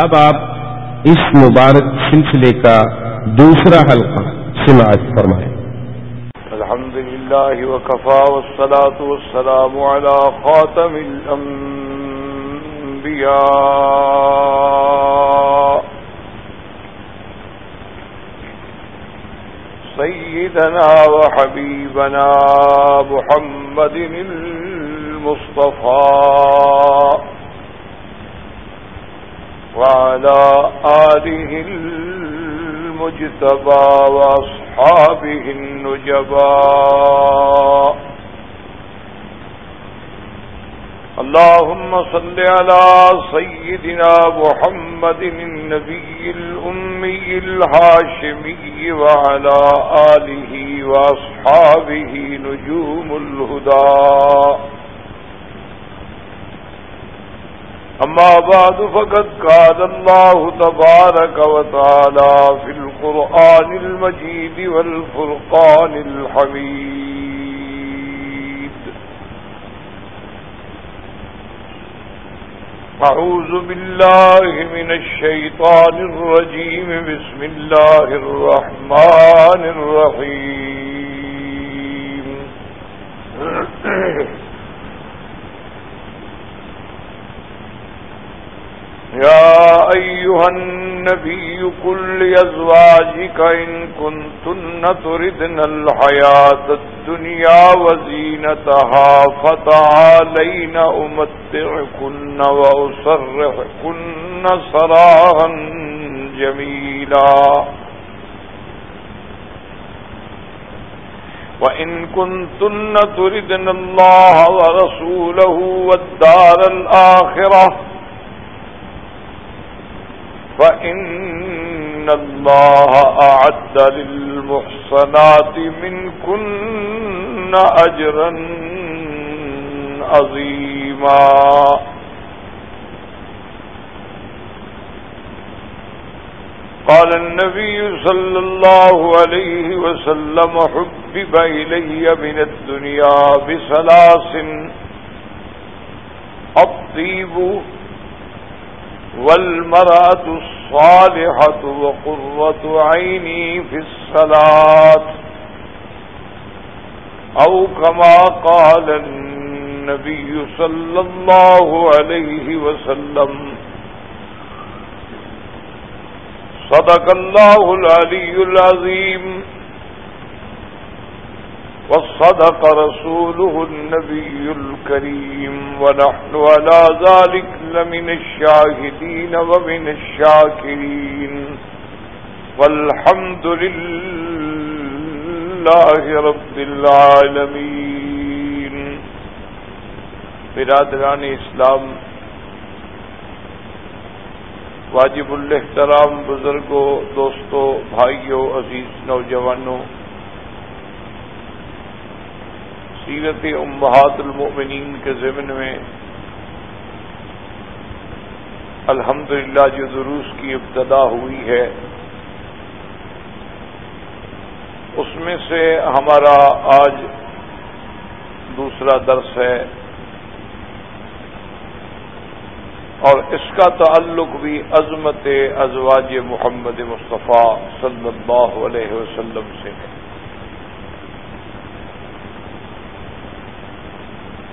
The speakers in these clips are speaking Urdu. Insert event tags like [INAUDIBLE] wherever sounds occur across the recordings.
اب آپ اس مبارک سلسلے کا دوسرا حلقہ سماعت فرمائیں۔ الحمد لله وكفى والصلاة والسلام على خاتم الأنبياء سيدنا وحبيبنا محمد المصطفى وعلى آله المجتبى وأصحابه النجبى. اللهم صل على سيدنا محمد النبي الأمي الهاشمي وعلى آله وأصحابه نجوم الهدى. أما بعد، فقد قال الله تبارك وتعالى في القرآن المجيد والفرقان الحميد. أعوذ بالله من الشيطان الرجيم. بسم الله الرحمن الرحيم. [CLEARS THROAT] يا أيها النبي كل يزواجك إن كنتن تردن الحياة الدنيا وزينتها فتعالين أمتعكن وأسرحكن صراها جميلا. وإن كنتن تردن الله ورسوله والدار الآخرة فإن الله أعد للمحصنات منكن أجرا عظيما قال النبي صلى الله عليه وسلم حبب إلي من الدنيا بسلاس الطيب والمرأة الصالحة وقرة عيني في الصلاة. أو كما قال النبي صلى الله عليه وسلم، صدق الله العلي العظيم. وصدق رسوله النبي الكريم ونحن على ذلك لمن الشاهدين ومن الشاكرين والحمد لله رب العالمين برادران اسلام، واجب الاحترام بزرگوں، دوستوں، بھائیوں، عزیز نوجوانوں سیرت امہات المؤمنین کے ضمن میں الحمدللہ جو دروس کی ابتدا ہوئی ہے، اس میں سے ہمارا آج دوسرا درس ہے۔ اور اس کا تعلق بھی عظمت ازواج محمد مصطفیٰ صلی اللہ علیہ وسلم سے ہے۔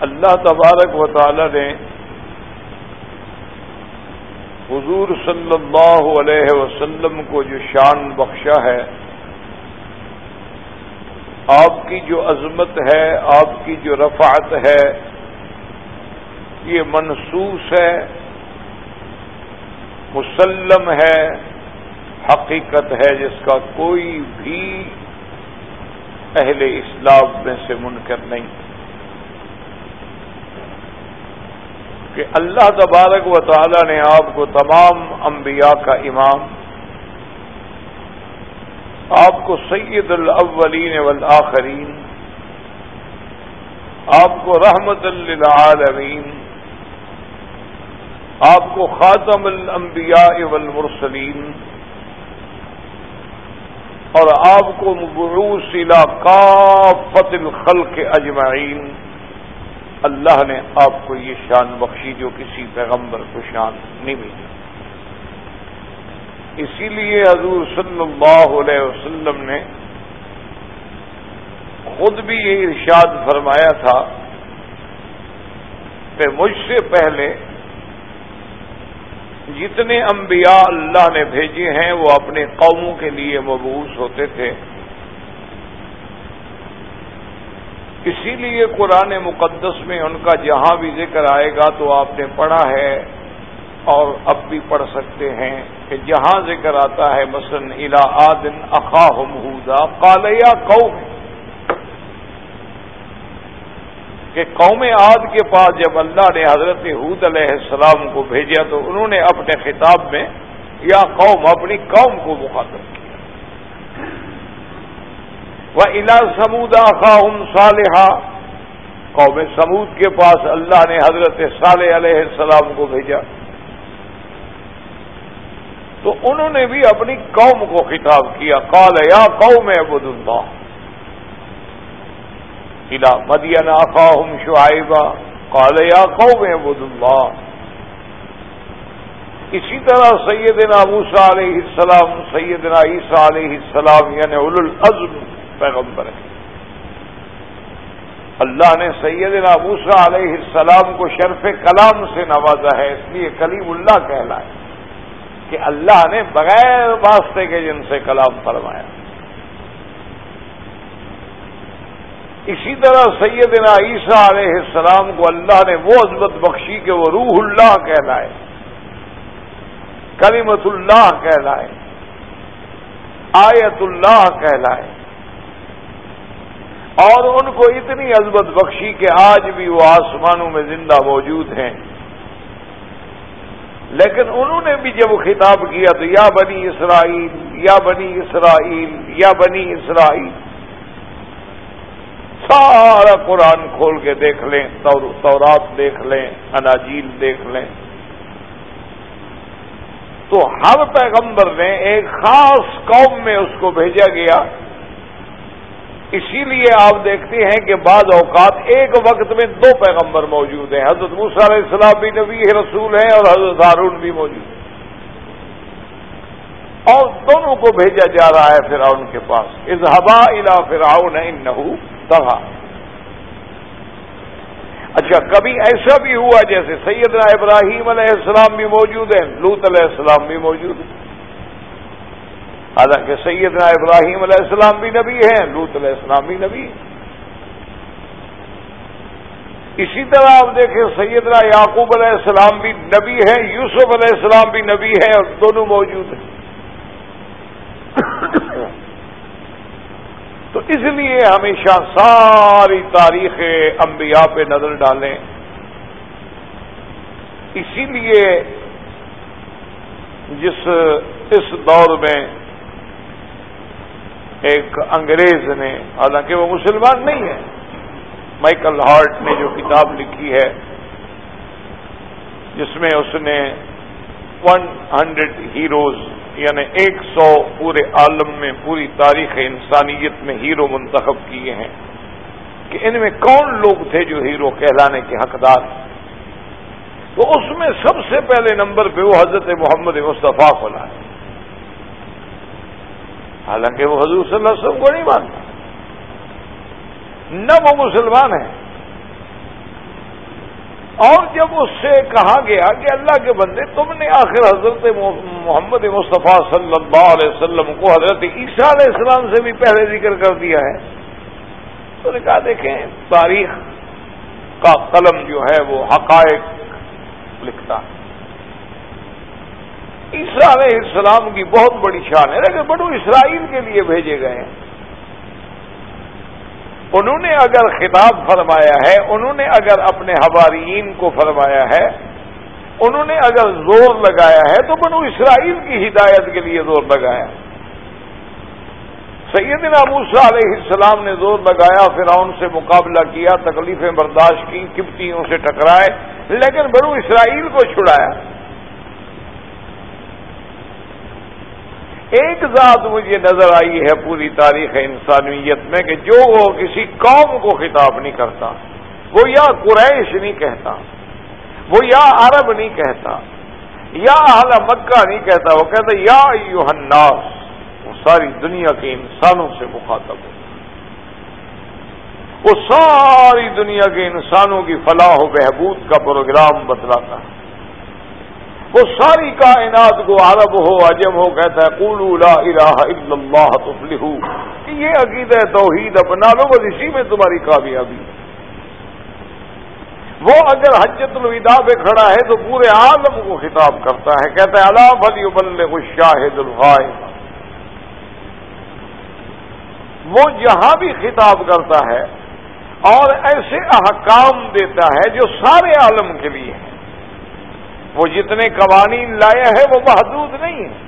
اللہ تبارک و تعالی نے حضور صلی اللہ علیہ وسلم کو جو شان بخشا ہے، آپ کی جو عظمت ہے، آپ کی جو رفعت ہے، یہ منسوس ہے، مسلم ہے، حقیقت ہے جس کا کوئی بھی اہل اسلام میں سے منکر نہیں۔ کہ اللہ تبارک و تعالی نے آپ کو تمام انبیاء کا امام، آپ کو سید الاولین والآخرین، آپ کو رحمت للعالمین، آپ کو خاتم الانبیاء والمرسلین، اور آپ کو مبعوث الى کافت الخلق اجمعین۔ اللہ نے آپ کو یہ شان بخشی جو کسی پیغمبر کو شان نہیں ملی۔ اسی لیے حضور صلی اللہ علیہ وسلم نے خود بھی یہ ارشاد فرمایا تھا کہ مجھ سے پہلے جتنے انبیاء اللہ نے بھیجے ہیں وہ اپنے قوموں کے لیے مبوس ہوتے تھے۔ اسی لیے قرآن مقدس میں ان کا جہاں بھی ذکر آئے گا تو آپ نے پڑھا ہے اور اب بھی پڑھ سکتے ہیں کہ جہاں ذکر آتا ہے، مثلاً الا آدن اقاہم کالیا قوم، کہ قوم عاد کے پاس جب اللہ نے حضرت حود علیہ السلام کو بھیجا تو انہوں نے اپنے خطاب میں یا قوم اپنی قوم کو مخاطب کیا۔ وہ الا سمود اخاہم صالحہ قوم سمود کے پاس اللہ نے حضرت صالح علیہ السلام کو بھیجا۔ تو انہوں نے بھی اپنی قوم کو خطاب کیا۔ کال یا قوم عبد اللہ. الا مدین آخاہم شعیبہ۔ کال یا قوم عبد اللہ. اسی طرح سیدنا موسا علیہ السلام، سیدنا عیسیٰ علیہ السلام یعنی اول العزم پیغمبر ہے۔ اللہ نے سیدنا موسا علیہ السلام کو شرف کلام سے نوازا ہے، اس لیے کلیم اللہ کہلائے۔ کہ اللہ نے بغیر واسطے کے جن سے کلام فرمایا۔ اسی طرح سیدنا عیسیٰ علیہ السلام کو اللہ نے وہ عزمت بخشی کہ وہ روح اللہ کہلائے کلیمت اللہ کہلائے، آیت اللہ کہلائے۔ اور ان کو اتنی عزمت بخشی کہ آج بھی وہ آسمانوں میں زندہ موجود ہیں۔ لیکن انہوں نے بھی جب خطاب کیا تو یا بنی اسرائیل، یا بنی اسرائیل، یا بنی اسرائیل۔ سارا قرآن کھول کے دیکھ لیں تورات دیکھ لیں، اناجیل دیکھ لیں۔ تو ہر پیغمبر نے ایک خاص قوم میں اس کو بھیجا گیا۔ اسی لیے آپ دیکھتے ہیں کہ بعض اوقات ایک وقت میں دو پیغمبر موجود ہیں۔ حضرت موسیٰ علیہ السلام بھی نبی رسول ہیں اور حضرت ہارون بھی موجود ہیں۔ اور دونوں کو بھیجا جا رہا ہے فرعون کے پاس۔ اظہبا الا فراؤن نہو تبا اچھا کبھی ایسا بھی ہوا جیسے سیدنا ابراہیم علیہ السلام بھی موجود ہیں لوت علیہ السلام بھی موجود ہیں۔ حالانکہ سیدنا ابراہیم علیہ السلام بھی نبی ہیں لوت علیہ السلام بھی نبی اسی طرح آپ دیکھیں سیدنا یعقوب علیہ السلام بھی نبی ہیں، یوسف علیہ السلام بھی نبی ہیں، اور دونوں موجود ہیں۔ تو اس لیے ہمیشہ ساری تاریخ انبیاء پہ نظر ڈالیں۔ اسی لیے جس اس دور میں ایک انگریز نے، حالانکہ وہ مسلمان نہیں ہے، مائیکل ہارٹ نے جو کتاب لکھی ہے، جس میں اس نے ون ہنڈریڈ ہیروز یعنی ایک سو پورے عالم میں پوری تاریخ انسانیت میں ہیرو منتخب کیے ہیں۔ کہ ان میں کون لوگ تھے جو ہیرو کہلانے کے حقدار؟ تو اس میں سب سے پہلے نمبر پہ وہ حضرت محمد مصطفیٰ کو لائے حالانکہ وہ حضور صلی اللہ علیہ وسلم کو نہیں مانتا نہ وہ مسلمان ہے اور جب اس سے کہا گیا کہ اللہ کے بندے، تم نے آخر حضرت محمد مصطفیٰ صلی اللہ علیہ وسلم کو حضرت عیسیٰ علیہ السلام سے بھی پہلے ذکر کر دیا ہے۔ تو نے کہا، دیکھیں، تاریخ کا قلم جو ہے وہ حقائق لکھتا ہے۔ عیسیٰ علیہ السلام کی بہت بڑی شان ہے۔ لیکن بڑو اسرائیل کے لیے بھیجے گئے ہیں۔ انہوں نے اگر خطاب فرمایا ہے، انہوں نے اگر اپنے حوارین کو فرمایا ہے، انہوں نے اگر زور لگایا ہے، تو بنو اسرائیل کی ہدایت کے لیے زور لگایا۔ سیدنا موسا علیہ السلام نے زور لگایا پھر ان سے مقابلہ کیا، تکلیفیں برداشت کی، کپتیوں سے ٹکرائے، لیکن بنو اسرائیل کو چھڑایا۔ ایک ذات مجھے نظر آئی ہے پوری تاریخ انسانیت میں کہ جو وہ کسی قوم کو خطاب نہیں کرتا، وہ یا قریش نہیں کہتا، وہ یا عرب نہیں کہتا، یا اہل مکہ نہیں کہتا، وہ کہتا یا الناس، وہ ساری دنیا کے انسانوں سے مخاطب ہوتا وہ ساری دنیا کے انسانوں کی فلاح و بہبود کا پروگرام بتلاتا ہے۔ وہ ساری کائنات کو عرب ہو، عجم ہو، کہتا ہے، قولوا لا الہ الا اللہ تفلحو۔ کہ یہ عقیدہ توحید اپنا لو، بس اسی میں تمہاری کامیابی۔ ہے وہ اگر حجت الوداع پہ کھڑا ہے تو پورے عالم کو خطاب کرتا ہے، کہتا ہے اللہ فلی ابل شاہد الغائب. وہ جہاں بھی خطاب کرتا ہے اور ایسے احکام دیتا ہے جو سارے عالم کے لیے ہیں۔ وہ جتنے قوانین لایا ہے وہ محدود نہیں ہے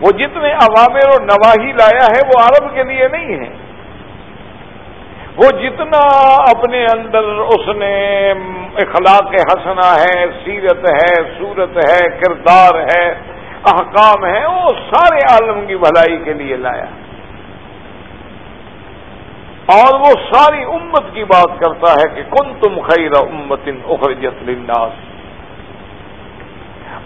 وہ جتنے عوامر و نواحی لایا ہے وہ عرب کے لیے نہیں ہے وہ جتنا اپنے اندر اس نے اخلاق حسنا ہے، سیرت ہے، صورت ہے، کردار ہے، احکام ہے، وہ سارے عالم کی بھلائی کے لیے لایا اور وہ ساری امت کی بات کرتا ہے کہ کن تم خیر امت اخرجت للناس۔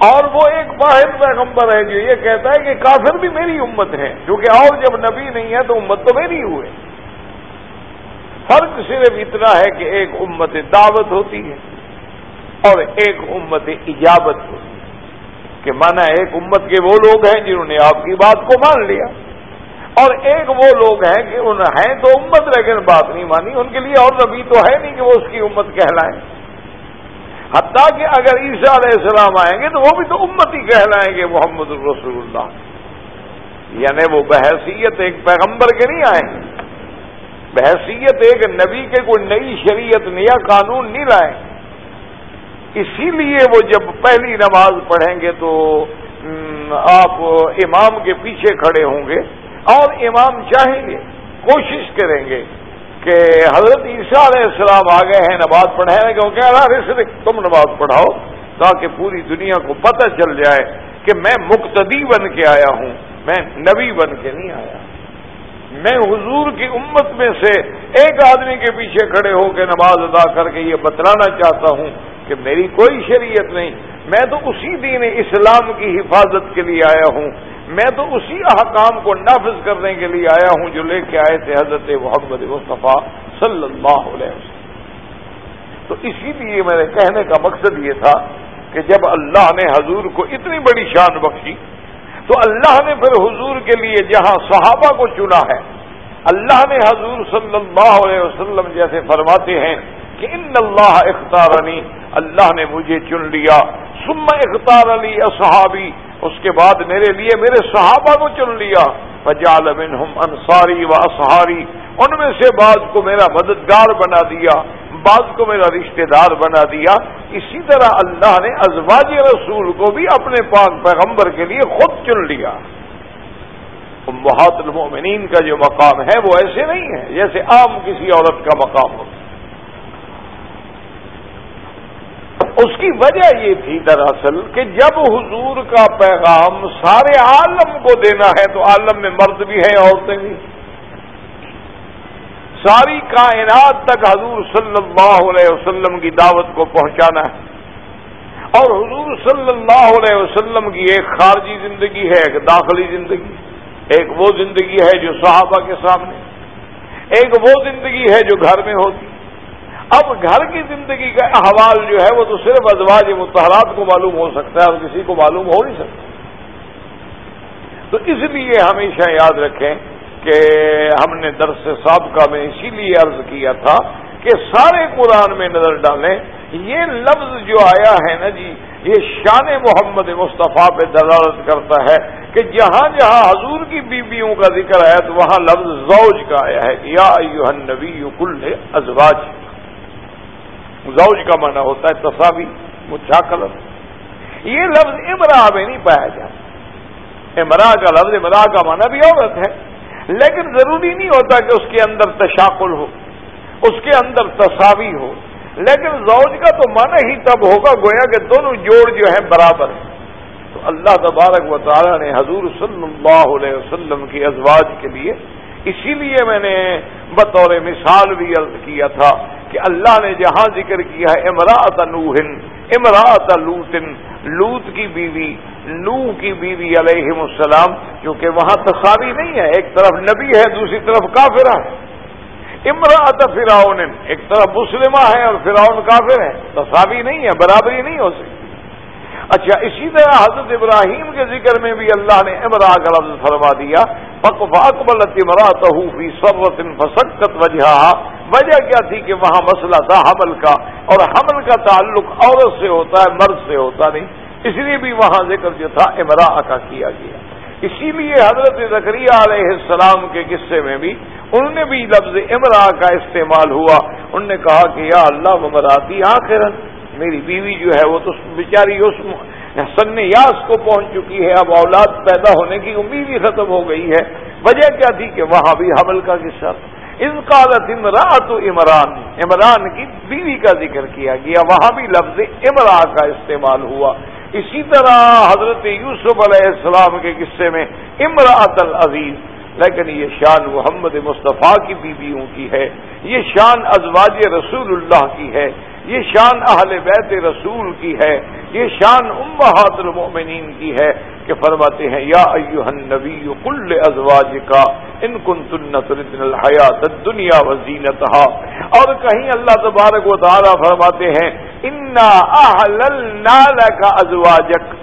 اور وہ ایک واحد پیغمبر ہے جو یہ کہتا ہے کہ کافر بھی میری امت ہے کیونکہ اور جب نبی نہیں ہے تو امت تو میری ہوئے۔ فرق صرف اتنا ہے کہ ایک امت دعوت ہوتی ہے اور ایک امت اجابت ہوتی ہے۔ کہ مانا ایک امت کے وہ لوگ ہیں جنہوں نے آپ کی بات کو مان لیا۔ اور ایک وہ لوگ ہیں کہ ان ہیں تو امت، لیکن بات نہیں مانی۔ ان کے لیے اور نبی تو ہے نہیں کہ وہ اس کی امت کہلائیں۔ حتیٰ کہ اگر عیسیٰ علیہ السلام آئیں گے تو وہ بھی تو امت ہی کہلائیں گے محمد الرسول اللہ۔ یعنی وہ بحثیت ایک پیغمبر کے نہیں آئیں۔ گے بحثیت ایک نبی کے کوئی نئی شریعت، نیا قانون نہیں لائیں۔ اسی لیے وہ جب پہلی نماز پڑھیں گے تو آپ امام کے پیچھے کھڑے ہوں گے اور امام چاہیں گے، کوشش کریں گے۔ کہ حضرت عیسیٰ علیہ السلام آ گئے ہیں، نماز پڑھانے کو کہہ رہا ہے تم نماز پڑھاؤ تاکہ پوری دنیا کو پتہ چل جائے کہ میں مقتدی بن کے آیا ہوں، میں نبی بن کے نہیں آیا۔ میں حضور کی امت میں سے ایک آدمی کے پیچھے کھڑے ہو کے نماز ادا کر کے یہ بتلانا چاہتا ہوں کہ میری کوئی شریعت نہیں، میں تو اسی دین اسلام کی حفاظت کے لیے آیا ہوں۔ میں تو اسی احکام کو نافذ کرنے کے لیے آیا ہوں جو لے کے آئے تھے حضرت محمد مصطفیٰ صلی اللہ علیہ وسلم۔ تو اسی لیے میرے کہنے کا مقصد یہ تھا کہ جب اللہ نے حضور کو اتنی بڑی شان بخشی، تو اللہ نے پھر حضور کے لیے جہاں صحابہ کو چنا ہے، اللہ نے حضور صلی اللہ علیہ وسلم جیسے فرماتے ہیں کہ ان اللہ اختار علی اللہ نے مجھے چن لیا۔ سم اختار علی اصحابی اس کے بعد میرے لیے میرے صحابہ کو چن لیا۔ فجال منہم انصاری و اصحاری، ان میں سے بعض کو میرا مددگار بنا دیا، بعض کو میرا رشتہ دار بنا دیا۔ اسی طرح اللہ نے ازواج رسول کو بھی اپنے پاک پیغمبر کے لیے خود چن لیا۔ محت المؤمنین کا جو مقام ہے وہ ایسے نہیں ہے جیسے عام کسی عورت کا مقام ہوتا اس کی وجہ یہ تھی دراصل کہ جب حضور کا پیغام سارے عالم کو دینا ہے تو عالم میں مرد بھی ہیں عورتیں بھی ساری کائنات تک حضور صلی اللہ علیہ وسلم کی دعوت کو پہنچانا ہے۔ اور حضور صلی اللہ علیہ وسلم کی ایک خارجی زندگی ہے، ایک داخلی زندگی۔ ایک وہ زندگی ہے جو صحابہ کے سامنے، ایک وہ زندگی ہے جو گھر میں ہوتی۔ اب گھر کی زندگی کا احوال جو ہے وہ تو صرف ازواج متحرات کو معلوم ہو سکتا ہے اور کسی کو معلوم ہو نہیں سکتا۔ تو اس لیے ہمیشہ یاد رکھیں کہ ہم نے درس سابقہ میں اسی لیے عرض کیا تھا کہ سارے قرآن میں نظر ڈالیں۔ یہ لفظ جو آیا ہے نا جی یہ شان محمد مصطفیٰ پہ دلالت کرتا ہے کہ جہاں جہاں حضور کی بیویوں کا ذکر آیا تو وہاں لفظ زوج کا آیا ہے۔ یا نبی کل ازواج۔ زوج کا معنی ہوتا ہے تصاوی مچھا کلر یہ لفظ امرا میں نہیں پایا جاتا۔ امرا کا لفظ امرا کا معنی بھی عورت ہے، لیکن ضروری نہیں ہوتا کہ اس کے اندر تشاکل ہو، اس کے اندر تصاوی ہو۔ لیکن زوج کا تو معنی ہی تب ہوگا گویا کہ دونوں جوڑ جو ہیں برابر ہیں۔ تو اللہ تبارک و تعالی نے حضور صلی اللہ علیہ وسلم کی ازواج کے لیے، اسی لیے میں نے بطور مثال بھی عرض کیا تھا کہ اللہ نے جہاں ذکر کیا ہے امراط نوہن امراط لوتن، لوت کی بیوی نو کی بیوی علیہ السلام، کیونکہ وہاں تصاوی نہیں ہے، ایک طرف نبی ہے، دوسری طرف کافرہ ہے۔ امراط فراؤن ایک طرف مسلمہ ہے اور فراؤن کافر ہے۔ تصاوی نہیں ہے، برابری نہیں ہو سکتی۔ اچھا اسی طرح حضرت ابراہیم کے ذکر میں بھی اللہ نے امرا کا لفظ فرما دیا اکبلت امرا تحفی سرت فسکت وجہ وجہ کیا تھی کہ وہاں مسئلہ تھا حمل کا، اور حمل کا تعلق عورت سے ہوتا ہے، مرد سے ہوتا نہیں۔ اس لیے بھی وہاں ذکر جو تھا امرا کا کیا گیا۔ اسی لیے حضرت ذکریہ علیہ السلام کے قصے میں بھی انہوں نے بھی لفظ امرا کا استعمال ہوا۔ انہوں نے کہا کہ یا اللہ مراتی آخر میری بیوی جو ہے وہ تو بیچاری اس سن یاس کو پہنچ چکی ہے، اب اولاد پیدا ہونے کی امید ہی ختم ہو گئی ہے۔ وجہ کیا تھی کہ وہاں بھی حمل کا قصہ اس قالت عمران عمران عمران کی بیوی کا ذکر کیا گیا۔ وہاں بھی لفظ امرا کا استعمال ہوا۔ اسی طرح حضرت یوسف علیہ السلام کے قصے میں امراط العزیز، لیکن یہ شان محمد مصطفیٰ کی بیویوں کی ہے۔ یہ شان ازواج رسول اللہ کی ہے۔ یہ شان اہل بیت رسول کی ہے، یہ شان امہات المؤمنین کی ہے کہ فرماتے ہیں، یا ایوہ النبی کل ازواج کا ان کن تنت الحیات دنیا وزینتہا اور کہیں اللہ تبارک و تعالی فرماتے ہیں، انا احللنا لک ازواجک۔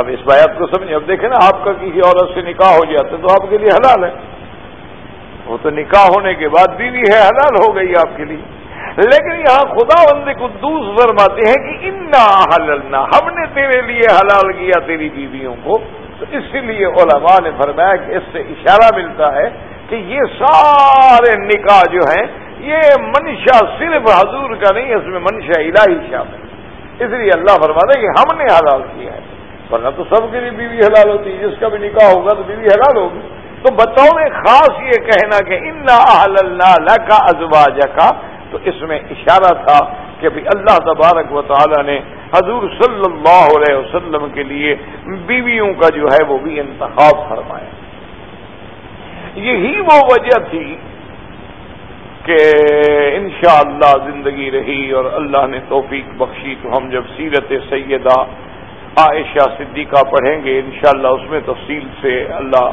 اب اس بات کو سمجھیں، اب دیکھیں نا، آپ کا کسی عورت سے نکاح ہو جاتا تو آپ کے لیے حلال ہے۔ وہ تو نکاح ہونے کے بعد بیوی ہے، حلال ہو گئی آپ کے لیے۔ لیکن یہاں خدا بند قدوس فرماتے ہیں کہ انا حللنا۔ ہم نے تیرے لیے حلال کیا تیری بیویوں کو۔ تو اسی لیے علماء نے فرمایا کہ اس سے اشارہ ملتا ہے کہ یہ سارے نکاح جو ہیں، یہ منشا صرف حضور کا نہیں، اس میں منشا الہی شامل اس لیے اللہ فرماتا ہے کہ ہم نے حلال کیا ہے۔ ورنہ تو سب کے لیے بیوی حلال ہوتی ہے، جس کا بھی نکاح ہوگا تو بیوی حلال ہوگی۔ تو بطور خاص یہ کہنا کہ ان اللہ کا ازواج کا تو اس میں اشارہ تھا کہ بھی اللہ تبارک و تعالی نے حضور صلی اللہ علیہ وسلم کے لیے بیویوں کا جو ہے وہ بھی انتخاب فرمایا۔ یہی وہ وجہ تھی کہ انشاءاللہ اللہ زندگی رہی اور اللہ نے توفیق بخشی تو ہم جب سیرت سیدہ عائشہ صدیقہ پڑھیں گے انشاءاللہ اس میں تفصیل سے اللہ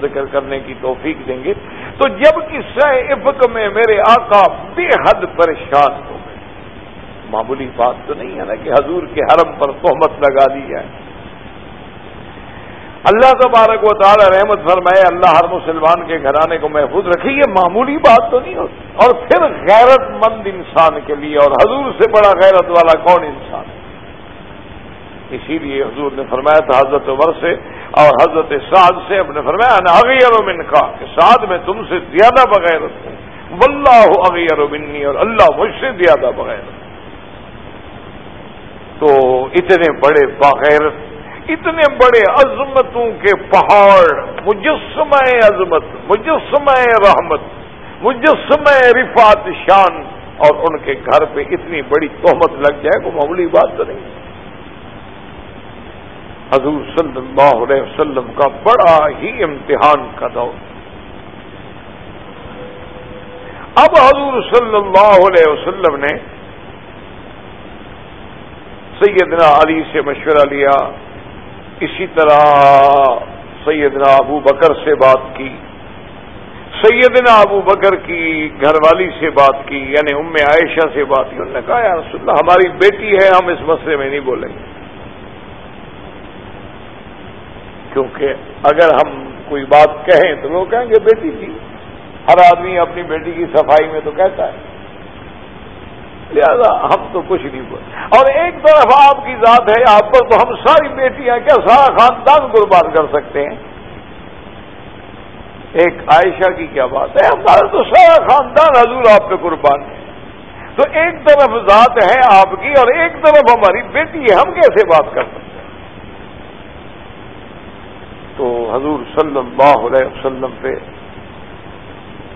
ذکر کرنے کی توفیق دیں گے۔ تو جب قصہ افق میں میرے آقا بے حد پریشان ہو گئے۔ معمولی بات تو نہیں ہے نا کہ حضور کے حرم پر تہمت لگا دی جائے۔ اللہ تبارک و تعالی رحمت فرمائے، اللہ ہر مسلمان کے گھرانے کو محفوظ رکھے، یہ معمولی بات تو نہیں ہوتی اور پھر غیرت مند انسان کے لیے، اور حضور سے بڑا غیرت والا کون انسان؟ ہے اسی لیے حضور نے فرمایا تھا حضرت عمر سے اور حضرت سعد سے اپنے فرمایا نا اغیر من کا کہ سعد میں تم سے زیادہ بغیر ہوں۔ واللہ اغیر منی اور اللہ مجھ سے زیادہ بغیر تو اتنے بڑے بغیر، اتنے بڑے عظمتوں کے پہاڑ، مجسمہ عظمت، مجسمہ رحمت، مجسمہ رفات شان، اور ان کے گھر پہ اتنی بڑی تہمت لگ جائے وہ معمولی بات تو نہیں۔ حضور صلی اللہ علیہ وسلم کا بڑا ہی امتحان کا دور۔ اب حضور صلی اللہ علیہ وسلم نے سیدنا علی سے مشورہ لیا۔ اسی طرح سیدنا ابو بکر سے بات کی۔ سیدنا ابو بکر کی گھر والی سے بات کی یعنی ام عائشہ سے بات کی۔ انہوں نے کہا، یا رسول اللہ، ہماری بیٹی ہے، ہم اس مسئلے میں نہیں بولیں گے۔ کیونکہ اگر ہم کوئی بات کہیں تو لوگ کہیں گے بیٹی کی ہر آدمی اپنی بیٹی کی صفائی میں تو کہتا ہے۔ لہذا ہم تو کچھ نہیں بولے اور ایک طرف آپ کی ذات ہے، آپ پر تو ہم ساری بیٹیاں کیا سارا خاندان قربان کر سکتے ہیں؟ ایک عائشہ کی کیا بات ہے؟ ہمارا تو سارا خاندان حضور آپ پہ قربان ہے۔ تو ایک طرف ذات ہے آپ کی اور ایک طرف ہماری بیٹی ہے، ہم کیسے بات کر سکتے تو حضور صلی اللہ علیہ وسلم پہ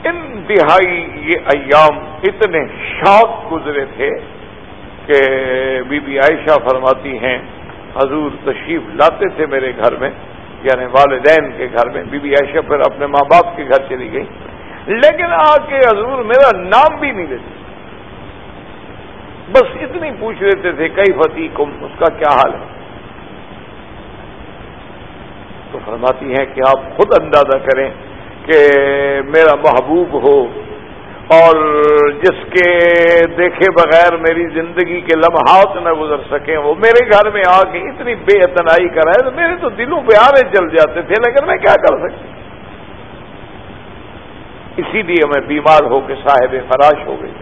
انتہائی یہ ایام اتنے شاک گزرے تھے کہ بی بی عائشہ فرماتی ہیں، حضور تشریف لاتے تھے میرے گھر میں یعنی والدین کے گھر میں، بی بی عائشہ پھر اپنے ماں باپ کے گھر چلی گئی۔ لیکن آ کے حضور میرا نام بھی نہیں لیتے۔ بس اتنی پوچھ لیتے تھے کئی فتی کم اس کا کیا حال ہے تو فرماتی ہیں کہ آپ خود اندازہ کریں کہ میرا محبوب ہو اور جس کے دیکھے بغیر میری زندگی کے لمحات نہ گزر سکیں، وہ میرے گھر میں آ کے اتنی بے اتنائی کرائے تو میرے تو دلوں پہ آرے چل جاتے تھے، لیکن میں کیا کر سکتی؟ اسی لیے میں بیمار ہو کے صاحب فراش ہو گئی۔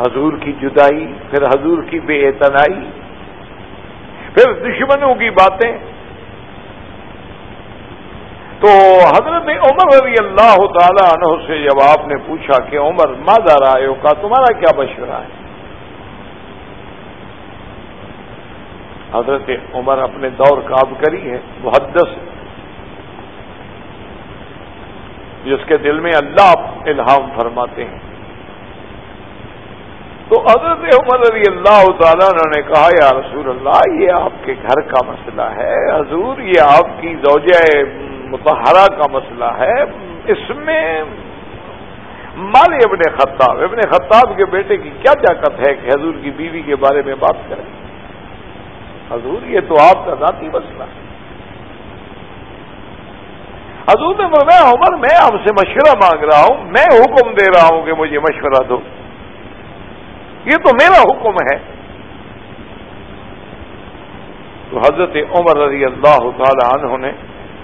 حضور کی جدائی، پھر حضور کی بے اتنائی پھر دشمنوں کی باتیں۔ تو حضرت عمر رضی اللہ تعالی عنہ سے جب آپ نے پوچھا کہ عمر مادہ رائے کا تمہارا کیا مشورہ ہے؟ حضرت عمر اپنے دور کا اب کری ہے محدث، جس کے دل میں اللہ الہام فرماتے ہیں۔ تو حضرت عمر رضی اللہ تعالیٰ نے کہا، یا رسول اللہ، یہ آپ کے گھر کا مسئلہ ہے۔ حضور، یہ آپ کی زوجہ متحرہ کا مسئلہ ہے۔ اس میں مال ابن خطاب ابن خطاب کے بیٹے کی کیا طاقت ہے کہ حضور کی بیوی کے بارے میں بات کریں حضور، یہ تو آپ کا ذاتی مسئلہ ہے۔ حضور نے فرمایا، عمر، میں آپ سے مشورہ مانگ رہا ہوں، میں حکم دے رہا ہوں کہ مجھے مشورہ دو۔ یہ تو میرا حکم ہے۔ تو حضرت عمر رضی اللہ تعالی عنہ نے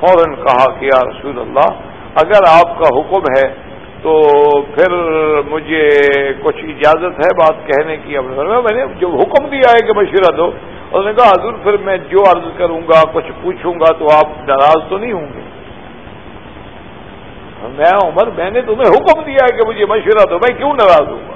فوراً کہا کہ یا رسول اللہ، اگر آپ کا حکم ہے تو پھر مجھے کچھ اجازت ہے بات کہنے کی۔ میں نے جو حکم دیا ہے کہ مشورہ دو۔ اس نے کہا، حضور، پھر میں جو عرض کروں گا، کچھ پوچھوں گا تو آپ ناراض تو نہیں ہوں گے۔ میں عمر، میں نے تمہیں حکم دیا ہے کہ مجھے مشورہ دو، میں کیوں ناراض ہوں؟ گا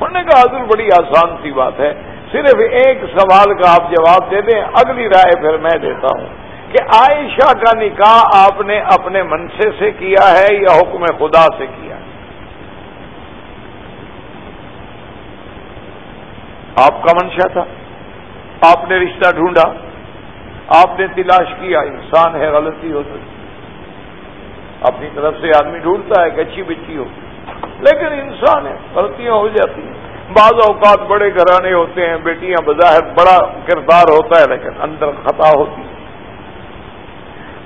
انہوں نے کہا، حضور بڑی آسان سی بات ہے۔ صرف ایک سوال کا آپ جواب دے دیں، اگلی رائے پھر میں دیتا ہوں کہ عائشہ کا نکاح آپ نے اپنے منشے سے کیا ہے یا حکم خدا سے کیا ہے؟ آپ کا منشا تھا۔ آپ نے رشتہ ڈھونڈا۔ آپ نے تلاش کیا، انسان ہے، غلطی ہو سکتی اپنی طرف سے آدمی ڈھونڈتا ہے کہ اچھی بچی ہو۔ لیکن انسان ہے، غلطیاں ہو جاتی ہیں۔ بعض اوقات بڑے گھرانے ہوتے ہیں، بیٹیاں بظاہر بڑا کردار ہوتا ہے، لیکن اندر خطا ہوتی ہے۔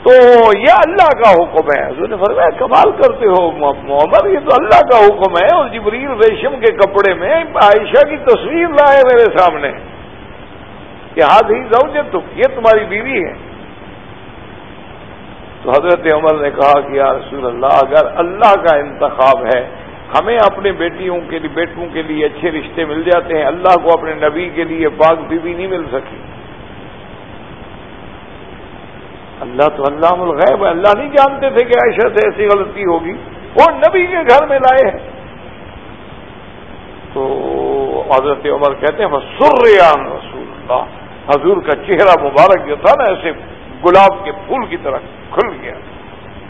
تو یہ اللہ کا حکم ہے۔ حضور نے فرمایا، کمال کرتے ہو محمد، یہ تو اللہ کا حکم ہے۔ اور جبریل ریشم کے کپڑے میں عائشہ کی تصویر لائے میرے سامنے۔ کہ ہاتھ ہی جاؤ جب تم یہ تمہاری بیوی ہے۔ تو حضرت عمر نے کہا کہ یا رسول اللہ، اگر اللہ کا انتخاب ہے ہمیں اپنے بیٹیوں کے لیے بیٹوں کے لیے اچھے رشتے مل جاتے ہیں۔ اللہ کو اپنے نبی کے لیے پاک بیوی نہیں مل سکی۔ اللہ تو اللہ الغیب ہے۔ اللہ نہیں جانتے تھے کہ عائشہ سے ایسی غلطی ہوگی۔ وہ نبی کے گھر میں لائے ہیں۔ تو حضرت عمر کہتے ہیں سریان رسول اللہ حضور کا چہرہ مبارک جو تھا نا، ایسے گلاب کے پھول کی طرح کھل گیا۔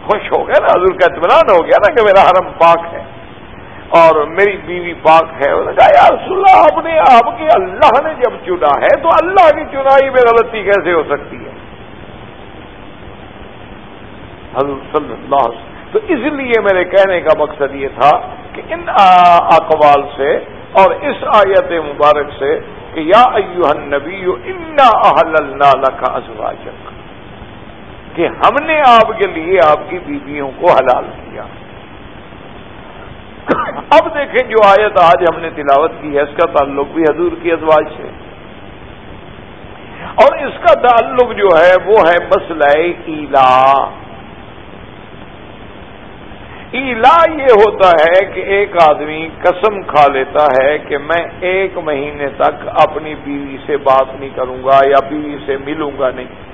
خوش ہو گیا نا۔ حضور کا اطمینان ہو گیا نا کہ میرا حرم پاک ہے۔ اور میری بیوی پاک ہے۔ انہوں نے کہا، یا رسول اللہ آپ نے آپ کے اللہ نے جب چنا ہے تو اللہ کی چنائی میں غلطی کیسے ہو سکتی ہے؟ حضرت صلی اللہ علیہ وسلم تو اس لیے میرے کہنے کا مقصد یہ تھا کہ ان اقوال سے اور اس آیت مبارک سے کہ یا ایوہ النبی انا اہل اللہ کا ازواجک، کہ ہم نے آپ کے لیے آپ کی بیویوں کو حلال کیا۔ [COUGHS] اب دیکھیں جو آیت آج ہم نے تلاوت کی ہے، اس کا تعلق بھی حضور کی ازواج سے۔ اور اس کا تعلق جو ہے، وہ ہے مسئلہ ایلا۔ ایلا یہ ہوتا ہے کہ ایک آدمی قسم کھا لیتا ہے کہ میں ایک مہینے تک اپنی بیوی سے بات نہیں کروں گا یا بیوی سے ملوں گا نہیں۔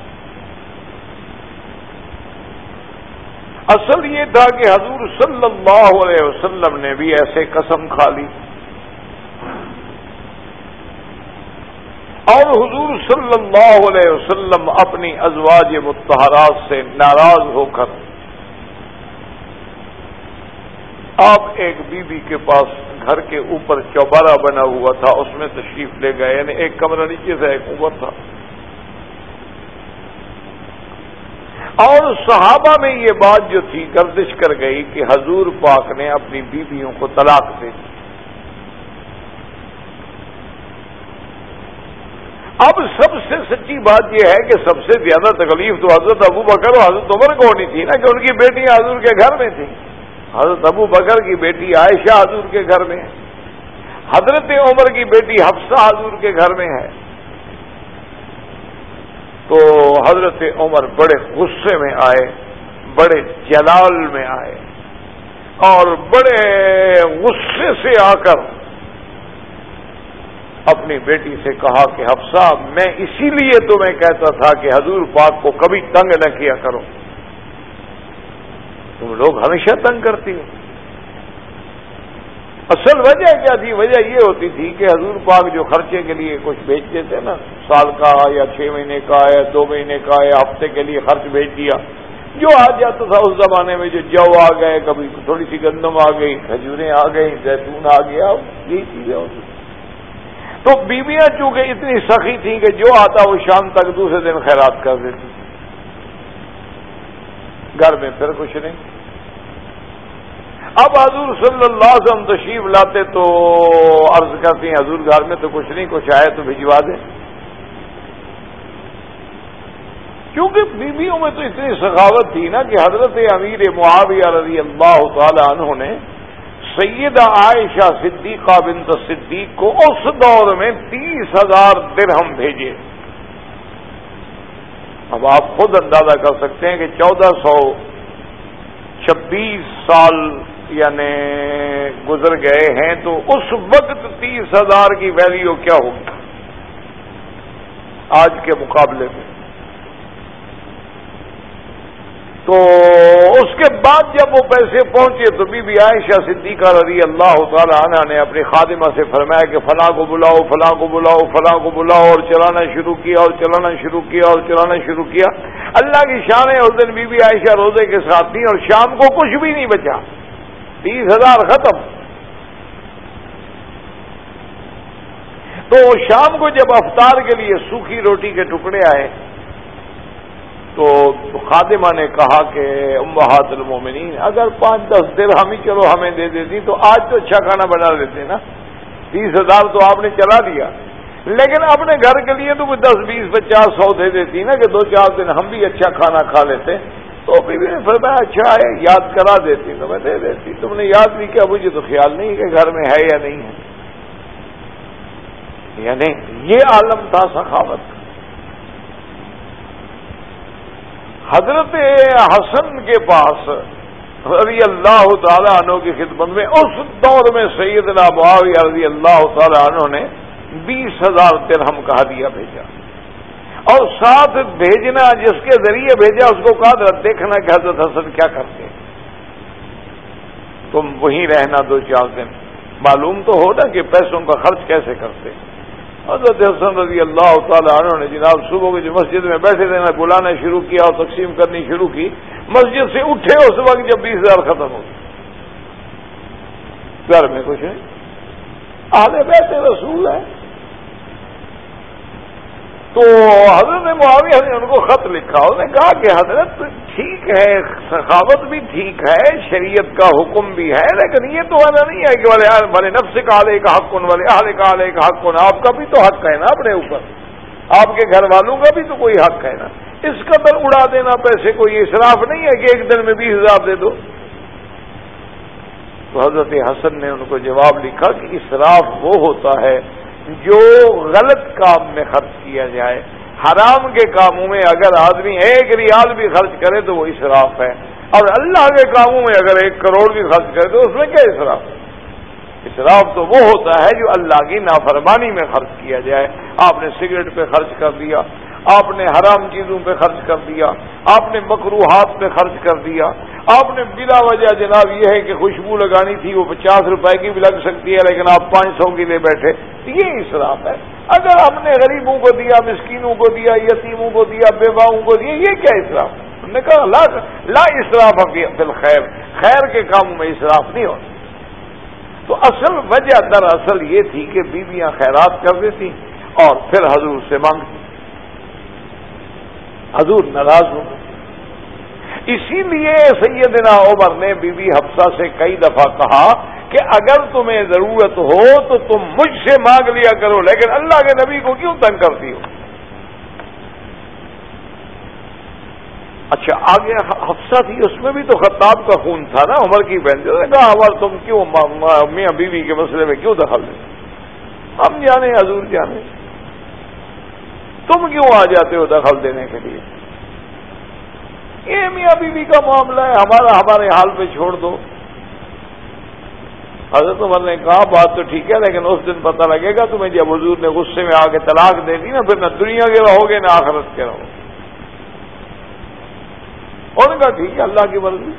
اصل یہ تھا کہ حضور صلی اللہ علیہ وسلم نے بھی ایسے قسم کھا لی۔ اور حضور صلی اللہ علیہ وسلم اپنی ازواج متحرات سے ناراض ہو کر آپ ایک بی بی کے پاس گھر کے اوپر چوبارہ بنا ہوا تھا، اس میں تشریف لے گئے یعنی ایک کمرہ نیچے سے ایک اوپر تھا۔ اور صحابہ میں یہ بات جو تھی، گردش کر گئی کہ حضور پاک نے اپنی بیویوں کو طلاق دے دی۔ اب سب سے سچی بات یہ ہے کہ سب سے زیادہ تکلیف تو حضرت ابو بکر اور حضرت عمر کو ہونی تھی نا، کہ ان کی بیٹیاں حضور کے گھر میں تھیں۔ حضرت ابو بکر کی بیٹی عائشہ حضور کے گھر میں ہے۔ حضرت عمر کی بیٹی حفصہ حضور کے گھر میں ہے۔ تو حضرت عمر بڑے غصے میں آئے، بڑے جلال میں آئے اور بڑے غصے سے آ کر اپنی بیٹی سے کہا کہ حفصہ، میں اسی لیے تمہیں کہتا تھا کہ حضور پاک کو کبھی تنگ نہ کیا کرو۔ تم لوگ ہمیشہ تنگ کرتی ہو۔ اصل وجہ کیا تھی؟ وجہ یہ ہوتی تھی کہ حضور پاک جو خرچے کے لیے کچھ بیچتے تھے نا، سال کا یا چھ مہینے کا یا دو مہینے کا یا ہفتے کے لیے خرچ بیچ دیا۔ جو آ جاتا تھا اس زمانے میں، جو جو آ گئے، کبھی تھوڑی سی گندم آ گئی، کھجوریں آ گئی زیتون آ گیا، یہی چیزیں ہوتی تو بیویاں چونکہ اتنی سخی تھیں کہ جو آتا وہ شام تک دوسرے دن خیرات کر دیتی گھر میں پھر کچھ نہیں۔ اب حضور صلی اللہ سے ہم تشریف لاتے تو عرض کرتی ہیں، حضور گھر میں تو کچھ نہیں، کچھ آئے تو بھجوا دیں۔ کیونکہ بیویوں میں تو اتنی سخاوت تھی نا کہ حضرت امیر معاویہ رضی اللہ تعالی عنہ نے سیدہ عائشہ صدیقہ بنت صدیق کو اس دور میں تیس ہزار درہم بھیجے۔ اب آپ خود اندازہ کر سکتے ہیں کہ چودہ سو چھبیس سال یعنی گزر گئے ہیں تو اس وقت تیس ہزار کی ویلیو کیا ہوگی؟ آج کے مقابلے میں۔ تو اس کے بعد جب وہ پیسے پہنچے تو بی بی عائشہ صدیقہ رضی اللہ تعالی عنہ نے اپنی خادمہ سے فرمایا کہ فلاں کو بلاؤ، فلاں کو بلاؤ، فلاں کو بلاؤ، اور چلانا شروع کیا، اور چلانا شروع کیا، اور چلانا شروع کیا۔ اللہ کی شان ہے، اس دن بی بی عائشہ روزے کے ساتھ تھی اور شام کو کچھ بھی نہیں بچا۔ تیس ہزار ختم۔ تو شام کو جب افطار کے لیے سوکھی روٹی کے ٹکڑے آئے، تو خادمہ نے کہا کہ امہات المومنین، اگر پانچ دس دیر ہم ہی چلو ہمیں دے دیتی، تو آج تو اچھا کھانا بنا لیتے نا۔ تیس ہزار تو آپ نے چلا دیا۔ لیکن اپنے گھر کے لیے تو کوئی دس بیس پچاس سو دے دیتی نا کہ دو چار دن ہم بھی اچھا کھانا کھا لیتے۔ تو بیوی نے فرمایا اچھا ہے، یاد کرا دیتی، تو میں دے دیتی۔ تم نے یاد نہیں کیا، مجھے تو خیال نہیں کہ گھر میں ہے یا نہیں ہے۔ یعنی یہ عالم تھا سخاوت۔ حضرت حسن کے پاس رضی اللہ تعالیٰ عنہ کی خدمت میں، اس دور میں سیدنا معاویہ رضی اللہ تعالیٰ عنہ نے بیس ہزار درہم کا دیا بھیجا۔ اور ساتھ بھیجنا، جس کے ذریعے بھیجا، اس کو کہا دیکھنا کہ حضرت حسن کیا کرتے تم وہیں رہنا دو چار دن۔ معلوم تو ہو نا کہ پیسوں کا خرچ کیسے کرتے حضرت حسن رضی اللہ تعالی عنہ نے جناب صبح کو جو مسجد میں بیٹھے تھے بلانا شروع کیا اور تقسیم کرنی شروع کی۔ مسجد سے اٹھے اس وقت جب بیس ہزار ختم ہو گئے۔ گھر میں کچھ نہیں۔ آدھے بیٹھے رسول ہے تو حضرت معاویہ نے ان کو خط لکھا۔ انہوں نے کہا کہ حضرت ٹھیک ہے، سخاوت بھی ٹھیک ہے، شریعت کا حکم بھی ہے، لیکن یہ تو والا نہیں ہے کہ والے والے نفس کا آلے کا حق کن والے آلے کا آلے کا حق کن آپ کا بھی تو حق ہے نا اپنے اوپر۔ آپ کے گھر والوں کا بھی تو کوئی حق ہے نا۔ اس قدر اڑا دینا پیسے کو یہ اصراف نہیں ہے کہ ایک دن میں بیس ہزار دے دو۔ تو حضرت حسن نے ان کو جواب لکھا کہ اصراف وہ ہوتا ہے جو غلط کام میں خرچ کیا جائے، حرام کے کاموں میں اگر آدمی ایک ریال بھی خرچ کرے تو وہ اسراف ہے۔ اور اللہ کے کاموں میں اگر ایک کروڑ بھی خرچ کرے تو اس میں کیا اسراف ہے؟ اسراف تو وہ ہوتا ہے جو اللہ کی نافرمانی میں خرچ کیا جائے۔ آپ نے سگریٹ پہ خرچ کر دیا۔ آپ نے حرام چیزوں پہ خرچ کر دیا، آپ نے مکروحات پہ خرچ کر دیا۔ آپ نے بلا وجہ جناب یہ ہے کہ خوشبو لگانی تھی، وہ پچاس روپے کی بھی لگ سکتی ہے، لیکن آپ پانچ سو کے لیے بیٹھے۔ یہ اسراف ہے۔ اگر آپ نے غریبوں کو دیا، مسکینوں کو دیا، یتیموں کو دیا بیواؤں کو دیا، یہ کیا اسراف ہم نے کہا، لا لا اسراف دل خیر خیر کے کاموں میں اسراف نہیں ہوتا۔ تو اصل وجہ دراصل یہ تھی کہ بیویاں خیرات کر دیتی اور پھر حضور سے مانگتی۔ حضور ناراض ہو اسی لیے سیدنا عمر نے بی بی حفصہ سے کئی دفعہ کہا کہ اگر تمہیں ضرورت ہو تو تم مجھ سے مانگ لیا کرو، لیکن اللہ کے نبی کو کیوں تنگ کرتی ہو؟ اچھا آگے حفصہ تھی، اس میں بھی تو خطاب کا خون تھا نا عمر کی بہن نے کہا ہمار تم کیوں میاں بیوی کے مسئلے میں کیوں دخل دیں ہم جانے، حضور جانے۔ تم کیوں آ جاتے ہو دخل دینے کے لیے؟ یہ میاں بیوی کا معاملہ ہے، ہمارا ہمارے حال پہ چھوڑ دو۔ حضرت عمر نے کہا، بات تو ٹھیک ہے، لیکن اس دن پتہ لگے گا تمہیں جب حضور نے غصے میں آ کے طلاق دے دی نا، پھر نہ دنیا کے رہو گے، نہ آخرت کے رہو اور کہا ٹھیک ہے، اللہ کی مرضی۔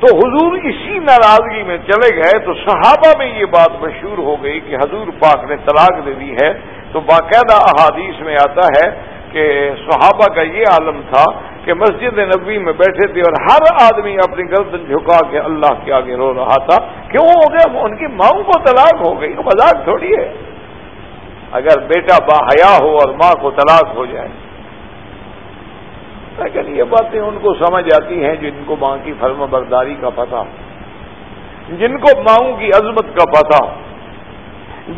تو حضور اسی ناراضگی میں چلے گئے، تو صحابہ میں یہ بات مشہور ہو گئی کہ حضور پاک نے طلاق دے دی ہے۔ تو باقاعدہ احادیث میں آتا ہے کہ صحابہ کا یہ عالم تھا کہ مسجد نبی میں بیٹھے تھے اور ہر آدمی اپنی گردن جھکا کے اللہ کے آگے رو رہا تھا۔ کیوں ہو گیا؟ ان کی ماں کو طلاق ہو گئی۔ مذاق تھوڑی ہے۔ اگر بیٹا با حیا ہو اور ماں کو طلاق ہو جائے۔ لیکن یہ باتیں ان کو سمجھ آتی ہیں جن کو ماں کی فرم برداری کا پتہ۔ جن کو ماؤں کی عظمت کا پتہ۔ ہو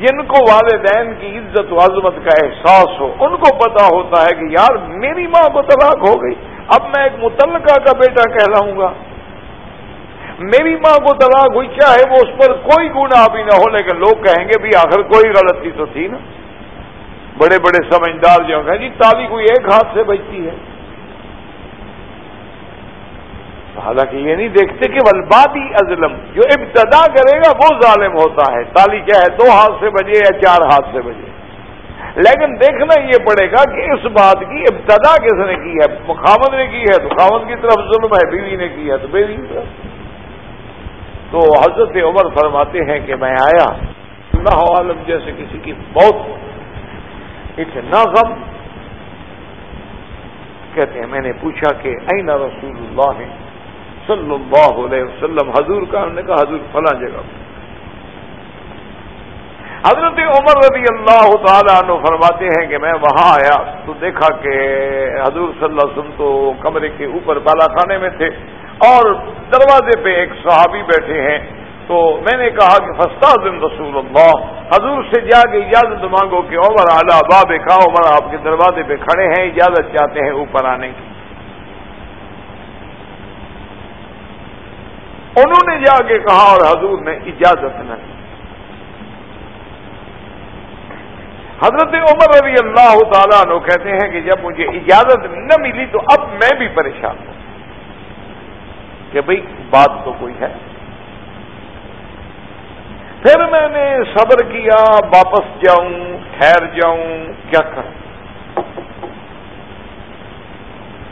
جن کو والدین کی عزت و عظمت کا احساس ہو، ان کو پتا ہوتا ہے کہ یار میری ماں کو طلاق ہو گئی، اب میں ایک متعلقہ کا بیٹا کہلاؤں گا۔ میری ماں کو طلاق ہوئی چاہے وہ اس پر کوئی گناہ بھی نہ ہو، لیکن لوگ کہیں گے بھی آخر کوئی غلطی تو تھی نا۔ بڑے بڑے سمجھدار جو ہیں جی تالی کوئی ایک ہاتھ سے بچتی ہے۔ حالانکہ یہ نہیں دیکھتے کہ ولبادی ازلم جو ابتدا کرے گا وہ ظالم ہوتا ہے۔ تالی چاہے دو ہاتھ سے بجے یا چار ہاتھ سے بجے۔ لیکن دیکھنا یہ پڑے گا کہ اس بات کی ابتدا کس نے کی ہے؟ خامد نے کی ہے، تو خامد کی طرف ظلم ہے، بیوی نے کی ہے، تو بیوی کی طرف۔ تو حضرت عمر فرماتے ہیں کہ میں آیا، اللہ عالم جیسے کسی کی بہت اتنا غم۔ کہتے ہیں، میں نے پوچھا کہ این رسول اللہ؟ ہے صلی اللہ علیہ وسلم، حضور کا نے کہا حضور فلاں جگہ حضرت عمر رضی اللہ تعالیٰ عنہ فرماتے ہیں کہ میں وہاں آیا، تو دیکھا کہ حضور صلی اللہ علیہ وسلم تو کمرے کے اوپر بالا خانے میں تھے اور دروازے پہ ایک صحابی بیٹھے ہیں۔ تو میں نے کہا کہ فستا دن رسول اللہ حضور سے جا کے اجازت مانگو کہ عمر اعلیٰ باب کا عمر آپ کے دروازے پہ کھڑے ہیں، اجازت چاہتے ہیں اوپر آنے کی۔ انہوں نے جا کے کہا اور حضور نے اجازت نہ دی۔ حضرت عمر رضی اللہ تعالیٰ عنہ کہتے ہیں کہ جب مجھے اجازت نہ ملی تو اب میں بھی پریشان ہوں کہ بھئی بات تو کوئی ہے۔ پھر میں نے صبر کیا، واپس جاؤں، ٹھہر جاؤں، کیا کروں؟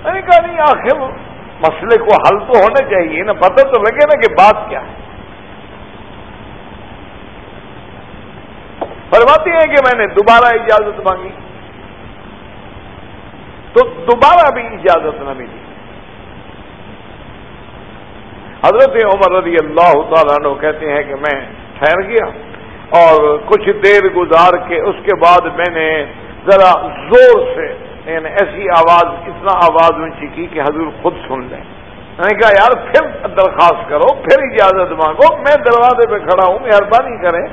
میں نے کہا نہیں، آخر مسئلے کو حل تو ہونا چاہیے نا، پتہ تو لگے نا کہ بات کیا ہے۔ فرماتی ہیں کہ میں نے دوبارہ اجازت مانگی۔ تو دوبارہ بھی اجازت نہ ملی۔ حضرت عمر رضی اللہ تعالیٰ عنہ کہتے ہیں کہ میں ٹھہر گیا اور کچھ دیر گزار کے اس کے بعد میں نے ذرا زور سے یعنی ایسی آواز اتنا آواز اونچی کی کہ حضور خود سن لیں۔ میں نے کہا، یار، پھر درخواست کرو، پھر اجازت مانگو۔ میں دروازے پہ کھڑا ہوں، مہربانی کریں۔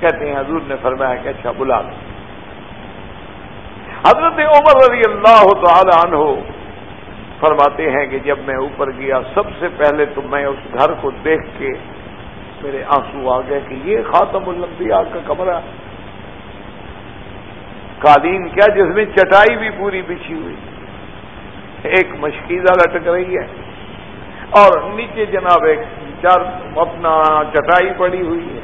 کہتے ہیں، حضور نے فرمایا کہ اچھا بلا لو۔ حضرت عمر رضی اللہ تعالی عنہ فرماتے ہیں کہ جب میں اوپر گیا، سب سے پہلے تو میں اس گھر کو دیکھ کے میرے آنسو آ گئے کہ یہ خاتم الانبیاء کا کمرہ قالین کیا جس میں چٹائی بھی پوری بچھی ہوئی ایک مشکیزہ لٹک رہی ہے۔ اور نیچے جناب ایک چار اپنا چٹائی پڑی ہوئی ہے۔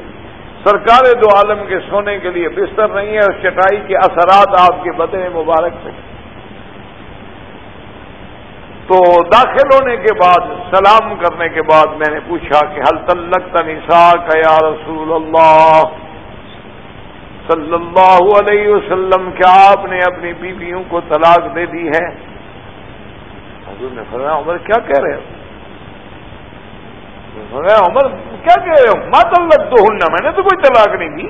سرکار دو عالم کے سونے کے لیے بستر نہیں ہے اس چٹائی کے اثرات آپ کے بدن مبارک سے۔ تو داخل ہونے کے بعد، سلام کرنے کے بعد میں نے پوچھا کہ حل تلک تنسا کا یا رسول اللہ؟ صلی اللہ علیہ وسلم کیا آپ نے اپنی بیویوں کو طلاق دے دی ہے؟ حضور نے فرمایا، عمر کیا کہہ رہے ہو؟ فرمایا، عمر کیا کہہ رہے ہو؟ ماں تلک دو ہننا میں نے تو کوئی طلاق نہیں دی۔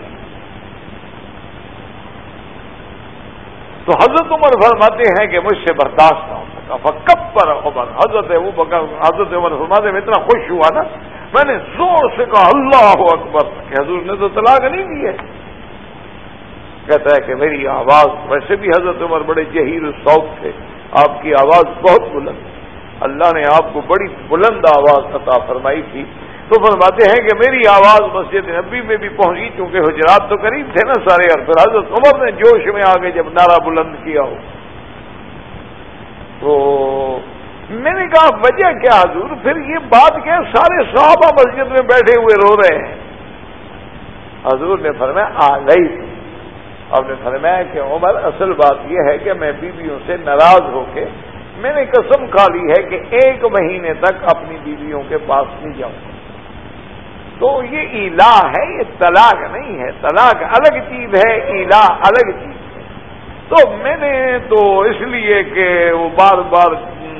تو حضرت عمر فرماتے ہیں کہ مجھ سے برداشت نہ ہو سکا۔ کب پر عمر۔ حضرت وہ بکر، حضرت عمر فرماتے میں اتنا خوش ہوا نا۔ میں نے زور سے کہا، اللہ اکبر، کہ حضور نے تو طلاق نہیں دی ہے۔ کہتا ہے کہ میری آواز، ویسے بھی حضرت عمر بڑے جہیر سوق تھے، آپ کی آواز بہت بلند اللہ نے آپ کو بڑی بلند آواز عطا فرمائی تھی۔ تو فرماتے ہیں کہ میری آواز مسجد نبی میں بھی پہنچی کیونکہ حجرات تو قریب تھے نا سارے۔ اور پھر حضرت عمر نے جوش میں آگے جب نعرہ بلند کیا ہو۔ تو میں نے کہا، وجہ کیا حضور؟ پھر یہ بات کیا سارے صحابہ مسجد میں بیٹھے ہوئے رو رہے ہیں۔ حضور نے فرمایا، آ گئی۔ اب نے فرمایا کہ عمر، اصل بات یہ ہے کہ میں بیویوں سے ناراض ہو کے میں نے قسم کھا لی ہے کہ ایک مہینے تک اپنی بیویوں کے پاس نہیں جاؤں گا۔ تو یہ ایلا ہے، یہ طلاق نہیں ہے۔ طلاق الگ چیز ہے، ایلا الگ چیز ہے۔ تو میں نے تو اس لیے کہ وہ بار بار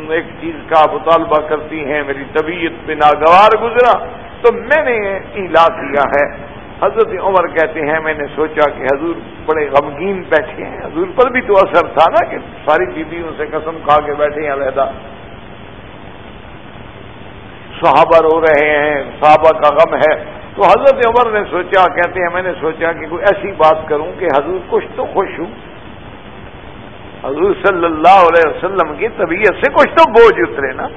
ایک چیز کا مطالبہ کرتی ہیں، میری طبیعت پہ ناگوار گزرا۔ تو میں نے ایلا کیا ہے۔ حضرت عمر کہتے ہیں، میں نے سوچا کہ حضور بڑے غمگین بیٹھے ہیں۔ حضور پر بھی تو اثر تھا نا کہ ساری بیویوں سے قسم کھا کے بیٹھے ہیں علیحدہ۔ صحابہ رو رہے ہیں، صحابہ کا غم ہے۔ تو حضرت عمر نے سوچا، کہتے ہیں، میں نے سوچا کہ کوئی ایسی بات کروں کہ حضور کچھ تو خوش ہوں۔ حضور صلی اللہ علیہ وسلم کی طبیعت سے کچھ تو بوجھ اترے نا۔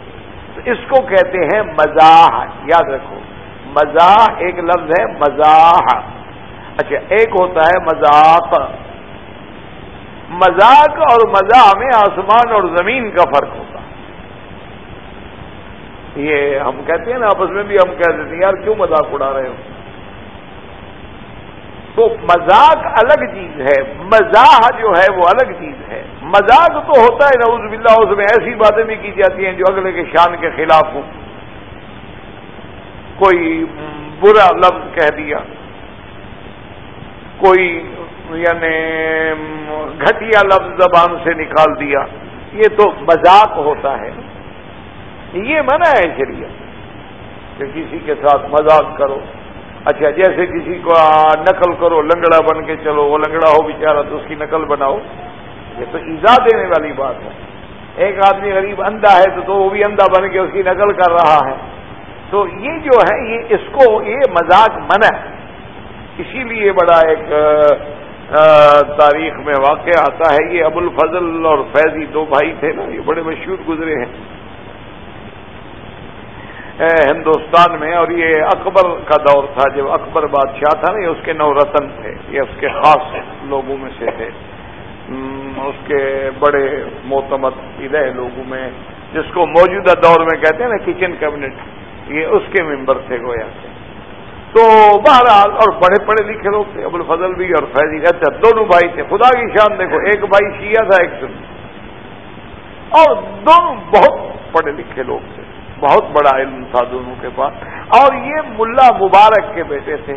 تو اس کو کہتے ہیں مزاح، یاد رکھو۔ مزاح ایک لفظ ہے، مزاح۔ اچھا ایک ہوتا ہے مذاق مذاق اور مزاح میں آسمان اور زمین کا فرق ہوتا یہ ہم کہتے ہیں نا، آپس میں بھی ہم کہہ دیتے ہیں، یار کیوں مذاق اڑا رہے ہو؟ تو مذاق الگ چیز ہے، مزاح جو ہے وہ الگ چیز ہے۔ مذاق تو ہوتا ہے، نعوذ باللہ، اس میں ایسی باتیں بھی کی جاتی ہیں جو اگلے کے شان کے خلاف ہوں۔ کوئی برا لفظ کہہ دیا۔ کوئی یعنی گھٹیا لفظ زبان سے نکال دیا۔ یہ تو مذاق ہوتا ہے۔ یہ منع ہے شریعہ کہ کسی کے ساتھ مذاق کرو۔ اچھا جیسے کسی کو نقل کرو، لنگڑا بن کے چلو، وہ لنگڑا ہو بیچارہ تو اس کی نقل بناؤ۔ یہ تو ایزا دینے والی بات ہے۔ ایک آدمی غریب اندھا ہے تو تو وہ بھی اندھا بن کے اس کی نقل کر رہا ہے۔ تو یہ جو ہے، یہ اس کو، یہ مذاق منع ہے۔ اسی لیے بڑا ایک تاریخ میں واقع آتا ہے۔ یہ ابو الفضل اور فیضی دو بھائی تھے نا، یہ بڑے مشہور گزرے ہیں۔ ہندوستان میں، اور یہ اکبر کا دور تھا، جب اکبر بادشاہ تھا نا، یہ اس کے نو رتن تھے۔ یہ اس کے خاص لوگوں میں سے تھے۔ اس کے بڑے موتمد ادہ لوگوں میں، جس کو موجودہ دور میں کہتے ہیں نا کچن کیبنٹ یہ اس کے ممبر تھے گویا سے تو بہرحال اور بڑے پڑھے لکھے لوگ تھے، ابو الفضل بھی اور فیضی اچھا دونوں بھائی تھے، خدا کی شان دیکھو، ایک بھائی شیعہ تھا، ایک سن اور دونوں بہت پڑھے لکھے لوگ تھے، بہت بڑا علم تھا دونوں کے پاس۔ اور یہ ملا مبارک کے بیٹے تھے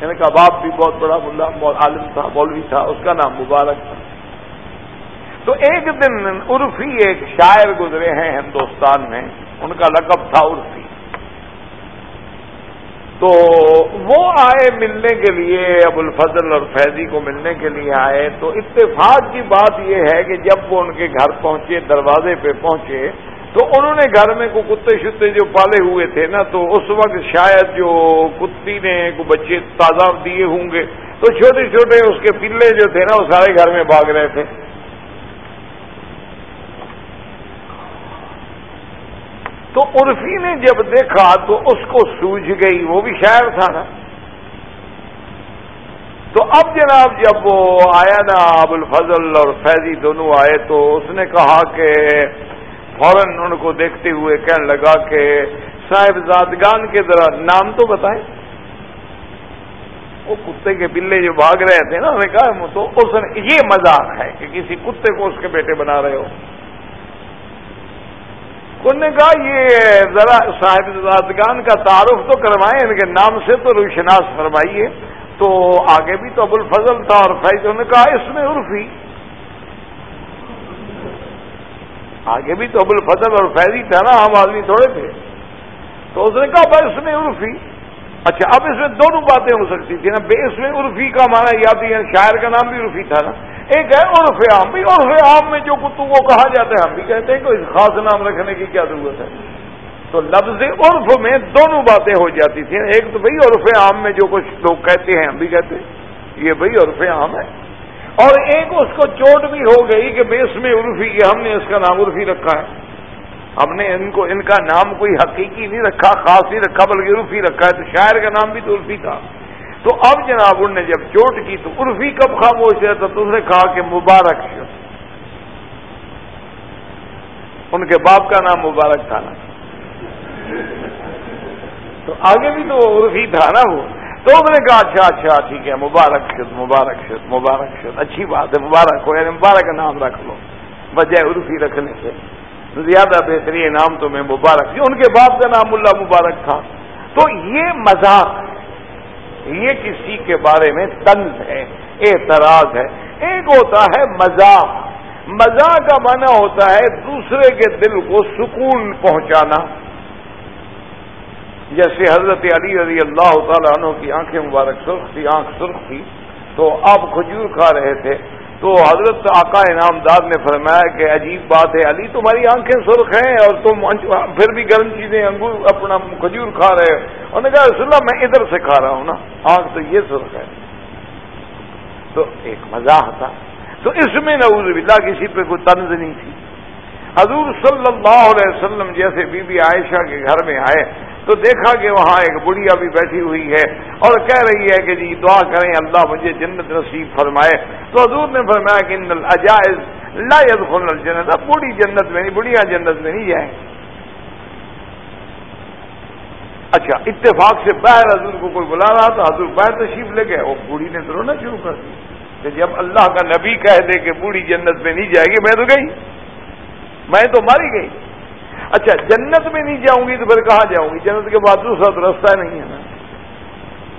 یعنی کا باپ بھی بہت بڑا ملا عالم تھا، مولوی تھا، اس کا نام مبارک تھا۔ تو ایک دن عرفی ایک شاعر گزرے ہیں ہندوستان میں، ان کا لقب تھا عرفی۔ تو وہ آئے ملنے کے لیے، ابو الفضل اور فیضی کو ملنے کے لیے آئے، تو اتفاق کی بات یہ ہے کہ جب وہ ان کے گھر پہنچے، دروازے پہ پہنچے، تو انہوں نے گھر میں کوئی کتے شتے جو پالے ہوئے تھے نا، تو اس وقت شاید جو کتی نے کو بچے تازہ دیے ہوں گے، تو چھوٹے چھوٹے اس کے پلے جو تھے نا، وہ سارے گھر میں بھاگ رہے تھے۔ تو عرفی نے جب دیکھا تو اس کو سوجھ گئی، وہ بھی شاعر تھا نا۔ تو اب جناب جب وہ آیا نا ابو الفضل اور فیضی دونوں آئے تو اس نے کہا کہ فوراً ان کو دیکھتے ہوئے کہنے لگا کہ صاحب زادگان کے ذرا نام تو بتائیں۔ وہ کتے کے بلے جو بھاگ رہے تھے نا انہوں نے کہا تو اس نے، یہ مزاق ہے کہ کسی کتے کو اس کے بیٹے بنا رہے ہو۔ انہوں نے کہا، یہ ذرا صاحب زادگان کا تعارف تو کروائیں، ان کے نام سے تو روشناس فرمائیے۔ تو آگے بھی تو ابو الفضل تھا اور فیض انہوں نے کہا، اس میں عرفی۔ آگے بھی تو ابو الفضل اور فیضی تھا نا ہم آدمی تھوڑے تھے۔ تو اس نے کہا، بس اس میں عرفی۔ اچھا اب اس میں دونوں باتیں ہو سکتی تھی نا۔ بے، اس میں عرفی کا مانا یاد ہی یعنی شاعر کا نام بھی عرفی تھا نا۔ ایک ہے عرف عام۔ بھی عرف عام میں جو کتوں کو کہا جاتا ہے، ہم بھی کہتے ہیں کہ اس خاص نام رکھنے کی کیا ضرورت ہے۔ تو لفظ عرف میں دونوں باتیں ہو جاتی تھیں۔ ایک تو بھائی، عرف عام میں جو کچھ لوگ کہتے ہیں، ہم بھی کہتے ہیں۔ یہ بھائی، عرف عام ہے۔ اور ایک اس کو چوٹ بھی ہو گئی کہ بیس میں عرفی کہ ہم نے اس کا نام عرفی رکھا ہے۔ ہم نے ان کو ان کا نام کوئی حقیقی نہیں رکھا، خاص نہیں رکھا، بلکہ عرفی رکھا ہے۔ تو شاعر کا نام بھی تو عرفی تھا۔ تو اب جناب ان نے جب چوٹ کی تو عرفی کب خاموش ہے؟ تو تم نے کہا کہ مبارک ان کے باپ کا نام مبارک تھا نا۔ تو آگے بھی تو عرفی تھا نا وہ۔ تو انہوں نے کہا اچھا اچھا ٹھیک ہے، مبارک شد مبارک شد مبارک شد اچھی بات ہے، مبارک ہو یعنی مبارک کا نام رکھ لو۔ بجائے عرفی رکھنے سے زیادہ بہترین نام تو میں مبارک ان کے باپ کا نام اللہ مبارک تھا۔ تو یہ مذاق یہ کسی کے بارے میں تنز ہے، اعتراض ہے۔ ایک ہوتا ہے مذاق۔ مزاح کا معنی ہوتا ہے دوسرے کے دل کو سکون پہنچانا۔ جیسے حضرت علی رضی اللہ تعالیٰ عنہ کی آنکھیں مبارک سرخ تھی، آنکھ سرخ تھی، تو آپ کھجور کھا رہے تھے۔ تو حضرت آقا انعام دار نے فرمایا کہ عجیب بات ہے، علی تمہاری آنکھیں سرخ ہیں اور تم پھر بھی گرم چیزیں، انگور اپنا کھجور کھا رہے ہو۔ انہوں نے کہا، رسول اللہ، میں ادھر سے کھا رہا ہوں نا، آنکھ تو یہ سرخ ہے۔ تو ایک مزاح تھا۔ تو اس میں نعوذ باللہ کسی پہ کوئی طنز نہیں تھی۔ حضور صلی اللہ علیہ وسلم جیسے بی بی عائشہ کے گھر میں آئے تو دیکھا کہ وہاں ایک بڑھیا بھی بیٹھی ہوئی ہے اور کہہ رہی ہے کہ جی دعا کریں، اللہ مجھے جنت نصیب فرمائے۔ تو حضور نے فرمایا کہ ان الجائز لا يدخل الجنت۔ اب بوڑھی جنت میں نہیں، بڑھیا جنت میں نہیں جائیں اچھا اتفاق سے باہر حضور کو کوئی بلا رہا تھا، حضور باہر تشریف لے گئے۔ وہ بوڑھی نے تو رونا شروع کر دی کہ جب اللہ کا نبی کہہ دے کہ بوڑھی جنت میں نہیں جائے گی، میں تو گئی۔ میں تو ماری گئی۔ اچھا جنت میں نہیں جاؤں گی تو پھر کہاں جاؤں گی؟ جنت کے بعد دوسرا تو رستہ نہیں ہے نا۔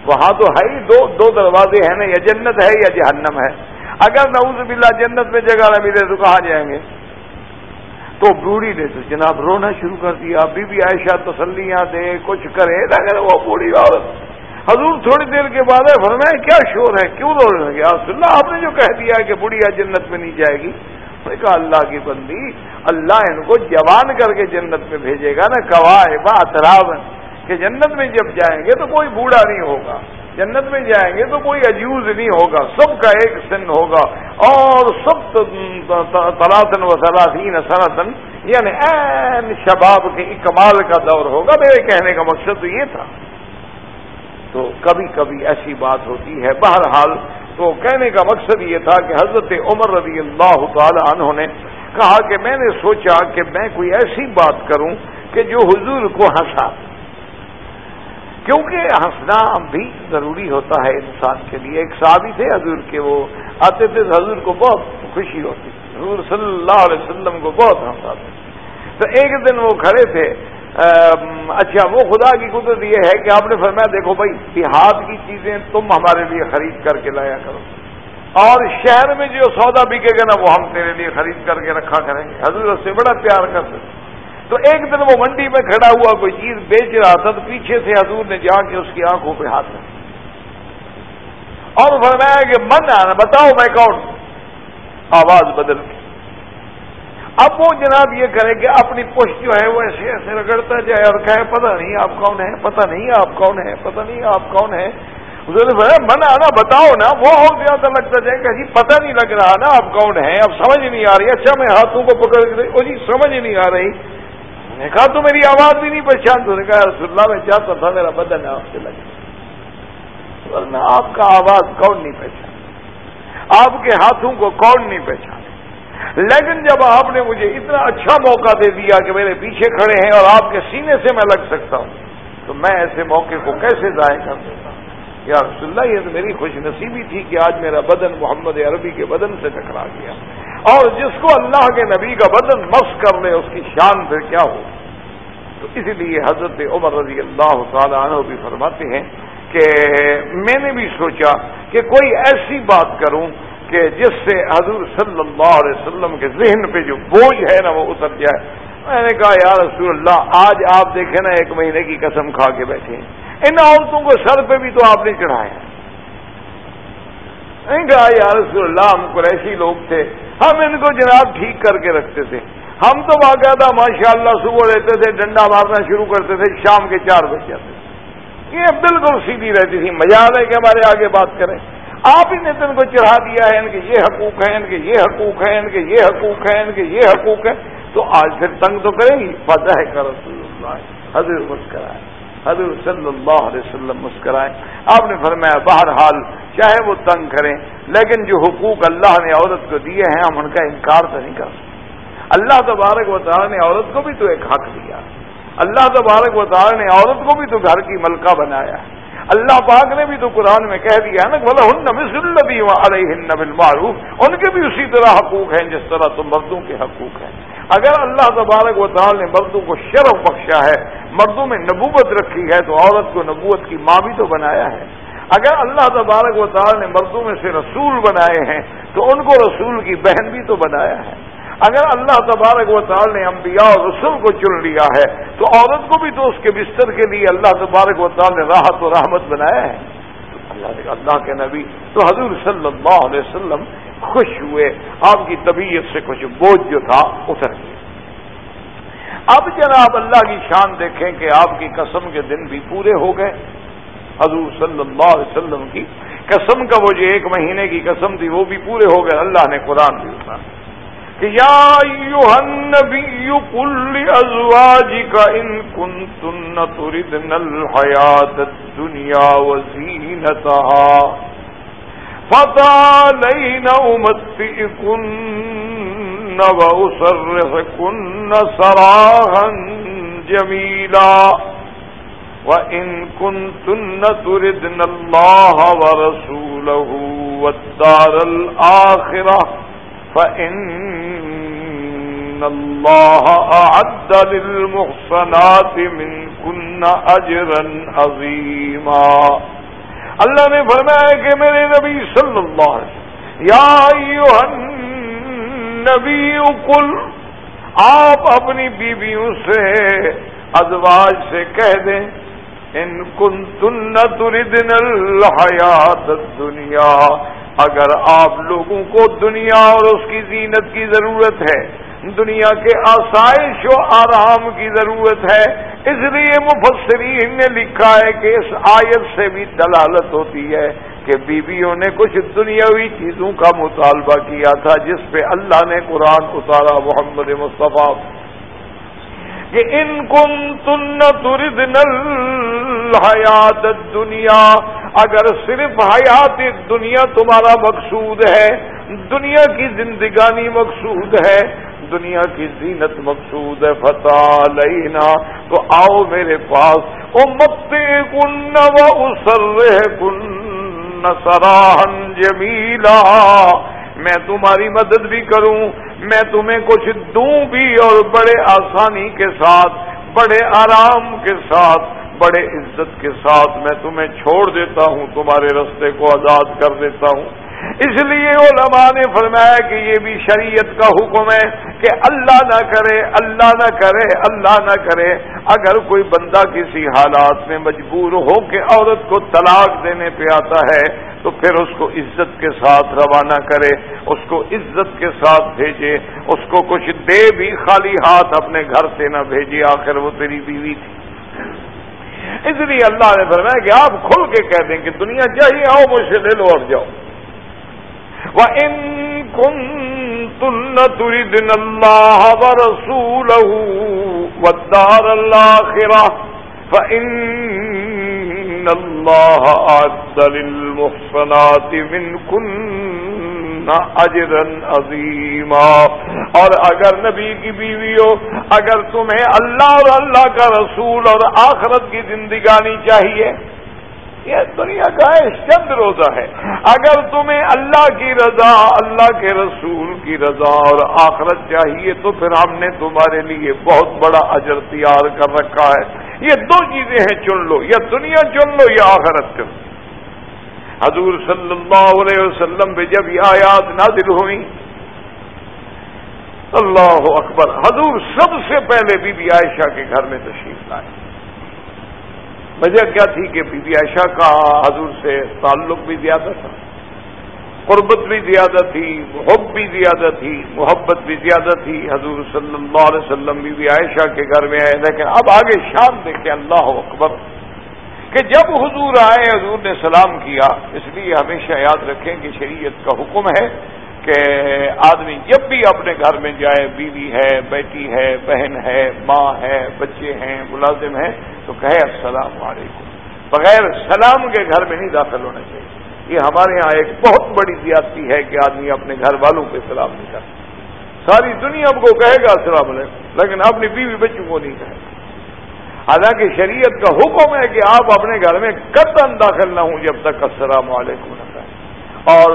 وہاں تو ہے ہی دو دو دروازے ہیں نا، یا جنت ہے یا جہنم ہے۔ اگر نعوذ باللہ جنت میں جگہ نہ ملے تو کہاں جائیں گے؟ تو بوڑھی نے تو جناب رونا شروع کر دیا۔ بی بی عائشہ تسلیاں دے، کچھ کرے اگر وہ بوڑھی عورت۔ حضور تھوڑی دیر کے بعد ہے فرمائے کیا شور ہے؟ کیوں رو رہے اللہ، آپ نے جو کہہ دیا کہ بڑھیا جنت میں نہیں جائے گی۔ نے کہا اللہ کی بندی، اللہ ان کو جوان کر کے جنت میں بھیجے گا نا کوائے اطراب کہ جنت میں جب جائیں گے تو کوئی بوڑھا نہیں ہوگا۔ جنت میں جائیں گے تو کوئی عجوز نہیں ہوگا۔ سب کا ایک سن ہوگا۔ اور سب تلاسن و سلاسین سنتن یعنی این شباب کے کمال کا دور ہوگا۔ میرے کہنے کا مقصد تو یہ تھا۔ تو کبھی کبھی ایسی بات ہوتی ہے۔ بہرحال تو کہنے کا مقصد یہ تھا کہ حضرت عمر رضی اللہ تعالی عنہ نے کہا کہ میں نے سوچا کہ میں کوئی ایسی بات کروں کہ جو حضور کو ہنسا۔ کیونکہ ہنسنا بھی ضروری ہوتا ہے انسان کے لیے۔ ایک صحابی تھے حضور کے، وہ آتے تھے حضور کو بہت خوشی ہوتی۔ حضور صلی اللہ علیہ وسلم کو بہت ہنساتے۔ تو ایک دن وہ کھڑے تھے۔ اچھا وہ خدا کی قدرت یہ ہے کہ آپ نے فرمایا، دیکھو بھائی، دیہات کی چیزیں تم ہمارے لیے خرید کر کے لایا کرو۔ اور شہر میں جو سودا بکے گا نا، وہ ہم تیرے لیے خرید کر کے رکھا کریں گے۔ حضور سے بڑا پیار کرتے تو ایک دن وہ منڈی میں کھڑا ہوا کوئی چیز بیچ رہا تھا، تو پیچھے سے حضور نے جا کے اس کی آنکھوں پہ ہاتھ رکھا۔ اور فرمایا کہ، من آنا، بتاؤ میں کون آواز بدل گئی اب وہ جناب یہ کرے کہ اپنی پشت جو ہے وہ ایسے ایسے رگڑتا جائے اور کہے، پتہ نہیں آپ کون ہیں، پتہ نہیں آپ کون ہیں، پتہ نہیں آپ کون ہیں. من آنا، بتاؤ نا. وہ اور زیادہ لگتا جائے کہ جی پتہ نہیں لگ رہا نا آپ کون ہیں، اب سمجھ نہیں آ رہی اچھا میں ہاتھوں کو پکڑ کے وہ جی سمجھ نہیں آ رہی۔ نے کہا، تو میری آواز بھی نہیں پہچان. تو نے کہا رسول اللہ، میں چاہتا تھا میرا بدن آپ سے لگے۔ ورنہ آپ کا آواز کون نہیں پہچان آپ کے ہاتھوں کو کون نہیں پہچان لیکن جب آپ نے مجھے اتنا اچھا موقع دے دیا کہ میرے پیچھے کھڑے ہیں اور آپ کے سینے سے میں لگ سکتا ہوں، تو میں ایسے موقع کو کیسے ضائع کر دیتا ہوں؟ یا رسول اللہ، یہ تو میری خوش نصیبی تھی کہ آج میرا بدن محمد عربی کے بدن سے ٹکرا گیا۔ اور جس کو اللہ کے نبی کا بدن مس کر لے، اس کی شان پھر کیا ہو؟ تو اسی لیے حضرت عمر رضی اللہ تعالیٰ عنہ بھی فرماتے ہیں کہ میں نے بھی سوچا کہ کوئی ایسی بات کروں کہ جس سے حضور صلی اللہ علیہ وسلم کے ذہن پہ جو بوجھ ہے نا وہ اتر جائے۔ میں نے کہا، یا رسول اللہ، آج آپ دیکھیں نا، ایک مہینے کی قسم کھا کے بیٹھے ہیں۔ ان عورتوں کو سر پہ بھی تو آپ نے چڑھایا۔ نہیں کہا، یا رسول اللہ، ہم قریشی لوگ تھے۔ ہم ان کو جناب ٹھیک کر کے رکھتے تھے۔ ہم تو باقاعدہ ماشاء اللہ صبح رہتے تھے، ڈنڈا مارنا شروع کرتے تھے، شام کے چار بج جاتے تھے۔ یہ بالکل سیدھی رہتی تھی۔ مزہ آ رہا ہے کہ ہمارے آگے بات کریں۔ آپ ہی نے تو ان کو چڑھا دیا ہے، ان کے یہ حقوق ہیں، ان کے یہ حقوق ہیں، ان کے یہ حقوق ہیں، ان کے یہ حقوق ہیں۔ تو آج پھر تنگ تو کریں گی۔ پتہ ہے کر رسول اللہ۔ حضرت مسکرائے۔ حضرت صلی اللہ علیہ وسلم مسکرائے۔ آپ نے فرمایا، بہرحال چاہے وہ تنگ کریں لیکن جو حقوق اللہ نے عورت کو دیے ہیں، ہم ان کا انکار تو نہیں کر سکتے۔ اللہ تبارک و تعالیٰ نے عورت کو بھی تو ایک حق دیا۔ اللہ تبارک و تعالیٰ نے عورت کو بھی تو گھر کی ملکہ بنایا۔ ہے اللہ پاک نے بھی تو قرآن میں کہہ دیا نا بولا ہن النبی علیہ معروف ان کے بھی اسی طرح حقوق ہیں جس طرح تو مردوں کے حقوق ہیں۔ اگر اللہ تبارک و تعالی نے مردوں کو شرف بخشا ہے، مردوں میں نبوت رکھی ہے، تو عورت کو نبوت کی ماں بھی تو بنایا ہے۔ اگر اللہ تبارک و تعالی نے مردوں میں سے رسول بنائے ہیں، تو ان کو رسول کی بہن بھی تو بنایا ہے۔ اگر اللہ تبارک و تعالی نے انبیاء اور رسول کو چن لیا ہے، تو عورت کو بھی تو اس کے بستر کے لیے اللہ تبارک و تعالی نے راحت و رحمت بنایا ہے۔ اللہ اللہ کے نبی تو حضور صلی اللہ علیہ وسلم خوش ہوئے۔ آپ کی طبیعت سے کچھ بوجھ جو تھا، اتر گیا۔ اب جناب اللہ کی شان دیکھیں کہ آپ کی قسم کے دن بھی پورے ہو گئے۔ حضور صلی اللہ علیہ وسلم کی قسم کا وہ جو ایک مہینے کی قسم تھی، وہ بھی پورے ہو گئے۔ اللہ نے قرآن بھی اترا یا أيها النبي قل لأزواجك إن كنتن تردن الحياة الدنيا وزينتها فتعالين أمتئكن وأسرحكن سراها جميلا وإن كنتن تردن الله ورسوله والدار الآخرة فإن الله أعد للمحصنات منكن أجرا عظيما۔ اللہ نے فرمایا کہ میرے نبی صلی اللہ علیہ وسلم، یا ایوہ النبی کل آپ اپنی بیویوں سے ازواج سے کہہ دیں، ان کن تن تردن الحیات الدنیا۔ اگر آپ لوگوں کو دنیا اور اس کی زینت کی ضرورت ہے، دنیا کے آسائش و آرام کی ضرورت ہے، اس لیے مفسرین نے لکھا ہے کہ اس آیت سے بھی دلالت ہوتی ہے کہ بیویوں نے کچھ دنیاوی چیزوں کا مطالبہ کیا تھا، جس پہ اللہ نے قرآن اتارا، محمد مصطفیٰ کہ ان کم تن تردن حیات دنیا اگر صرف حیات دنیا تمہارا مقصود ہے، دنیا کی زندگانی مقصود ہے، دنیا کی زینت مقصود ہے فتح لینا تو آؤ میرے پاس او مت کن و اسر کن سراہن جمیلا میں تمہاری مدد بھی کروں میں تمہیں کچھ دوں بھی اور بڑے آسانی کے ساتھ، بڑے آرام کے ساتھ، بڑے عزت کے ساتھ میں تمہیں چھوڑ دیتا ہوں، تمہارے رستے کو آزاد کر دیتا ہوں۔ اس لیے علماء نے فرمایا کہ یہ بھی شریعت کا حکم ہے کہ اللہ نہ کرے، اللہ نہ کرے، اللہ نہ کرے۔ اگر کوئی بندہ کسی حالات میں مجبور ہو کہ عورت کو طلاق دینے پہ آتا ہے، تو پھر اس کو عزت کے ساتھ روانہ کرے، اس کو عزت کے ساتھ بھیجے، اس کو کچھ دے بھی خالی ہاتھ اپنے گھر سے نہ بھیجے۔ آخر وہ تیری بیوی تھی۔ اس لیے اللہ نے فرمایا کہ آپ کھل کے کہہ دیں کہ دنیا چاہیے آؤ مجھ سے لے لو اور جاؤ۔ وہ ان کن تن تردن اللہ و رسول ودار اللہ خرا فإن اللہ عدل المحصنات من کن اجرن اور اگر نبی کی بیوی ہو اگر تمہیں اللہ اور اللہ کا رسول اور آخرت کی زندگانی چاہیے یہ دنیا کا چند روزہ ہے۔ اگر تمہیں اللہ کی رضا، اللہ کے رسول کی رضا اور آخرت چاہیے، تو پھر ہم نے تمہارے لیے بہت بڑا اجر تیار کر رکھا ہے۔ یہ دو چیزیں ہیں، چن لو۔ یا دنیا چن لو یا آخرت چن۔ لو حضور صلی اللہ علیہ وسلم پہ جب یہ آیات نازل ہوئی اللہ اکبر۔ حضور سب سے پہلے بی بی عائشہ کے گھر میں تشریف لائے۔ وجہ کیا تھی کہ بی بی عائشہ کا حضور سے تعلق بھی زیادہ تھا قربت بھی زیادہ تھی محب بھی زیادہ تھی محبت بھی زیادہ تھی۔ حضور صلی اللہ علیہ وسلم بھی, بھی عائشہ کے گھر میں آئے لیکن اب آگے شام دیکھیں اللہ اکبر کہ جب حضور آئے حضور نے سلام کیا۔ اس لیے ہمیشہ یاد رکھیں کہ شریعت کا حکم ہے کہ آدمی جب بھی اپنے گھر میں جائے، بیوی ہے، بیٹی ہے، بہن ہے، ماں ہے، بچے ہیں، ملازم ہیں، تو کہے السلام علیکم۔ بغیر سلام کے گھر میں نہیں داخل ہونا چاہیے۔ یہ ہمارے ہاں ایک بہت بڑی زیادتی ہے کہ آدمی اپنے گھر والوں پہ سلام نہیں کرتا۔ ساری دنیا کو کہے گا السلام علیکم، لیکن اپنی بیوی بچوں کو نہیں کہے۔ گا حالانکہ شریعت کا حکم ہے کہ آپ اپنے گھر میں قطن داخل نہ ہوں جب تک السلام علیکم نہ کہیں۔ اور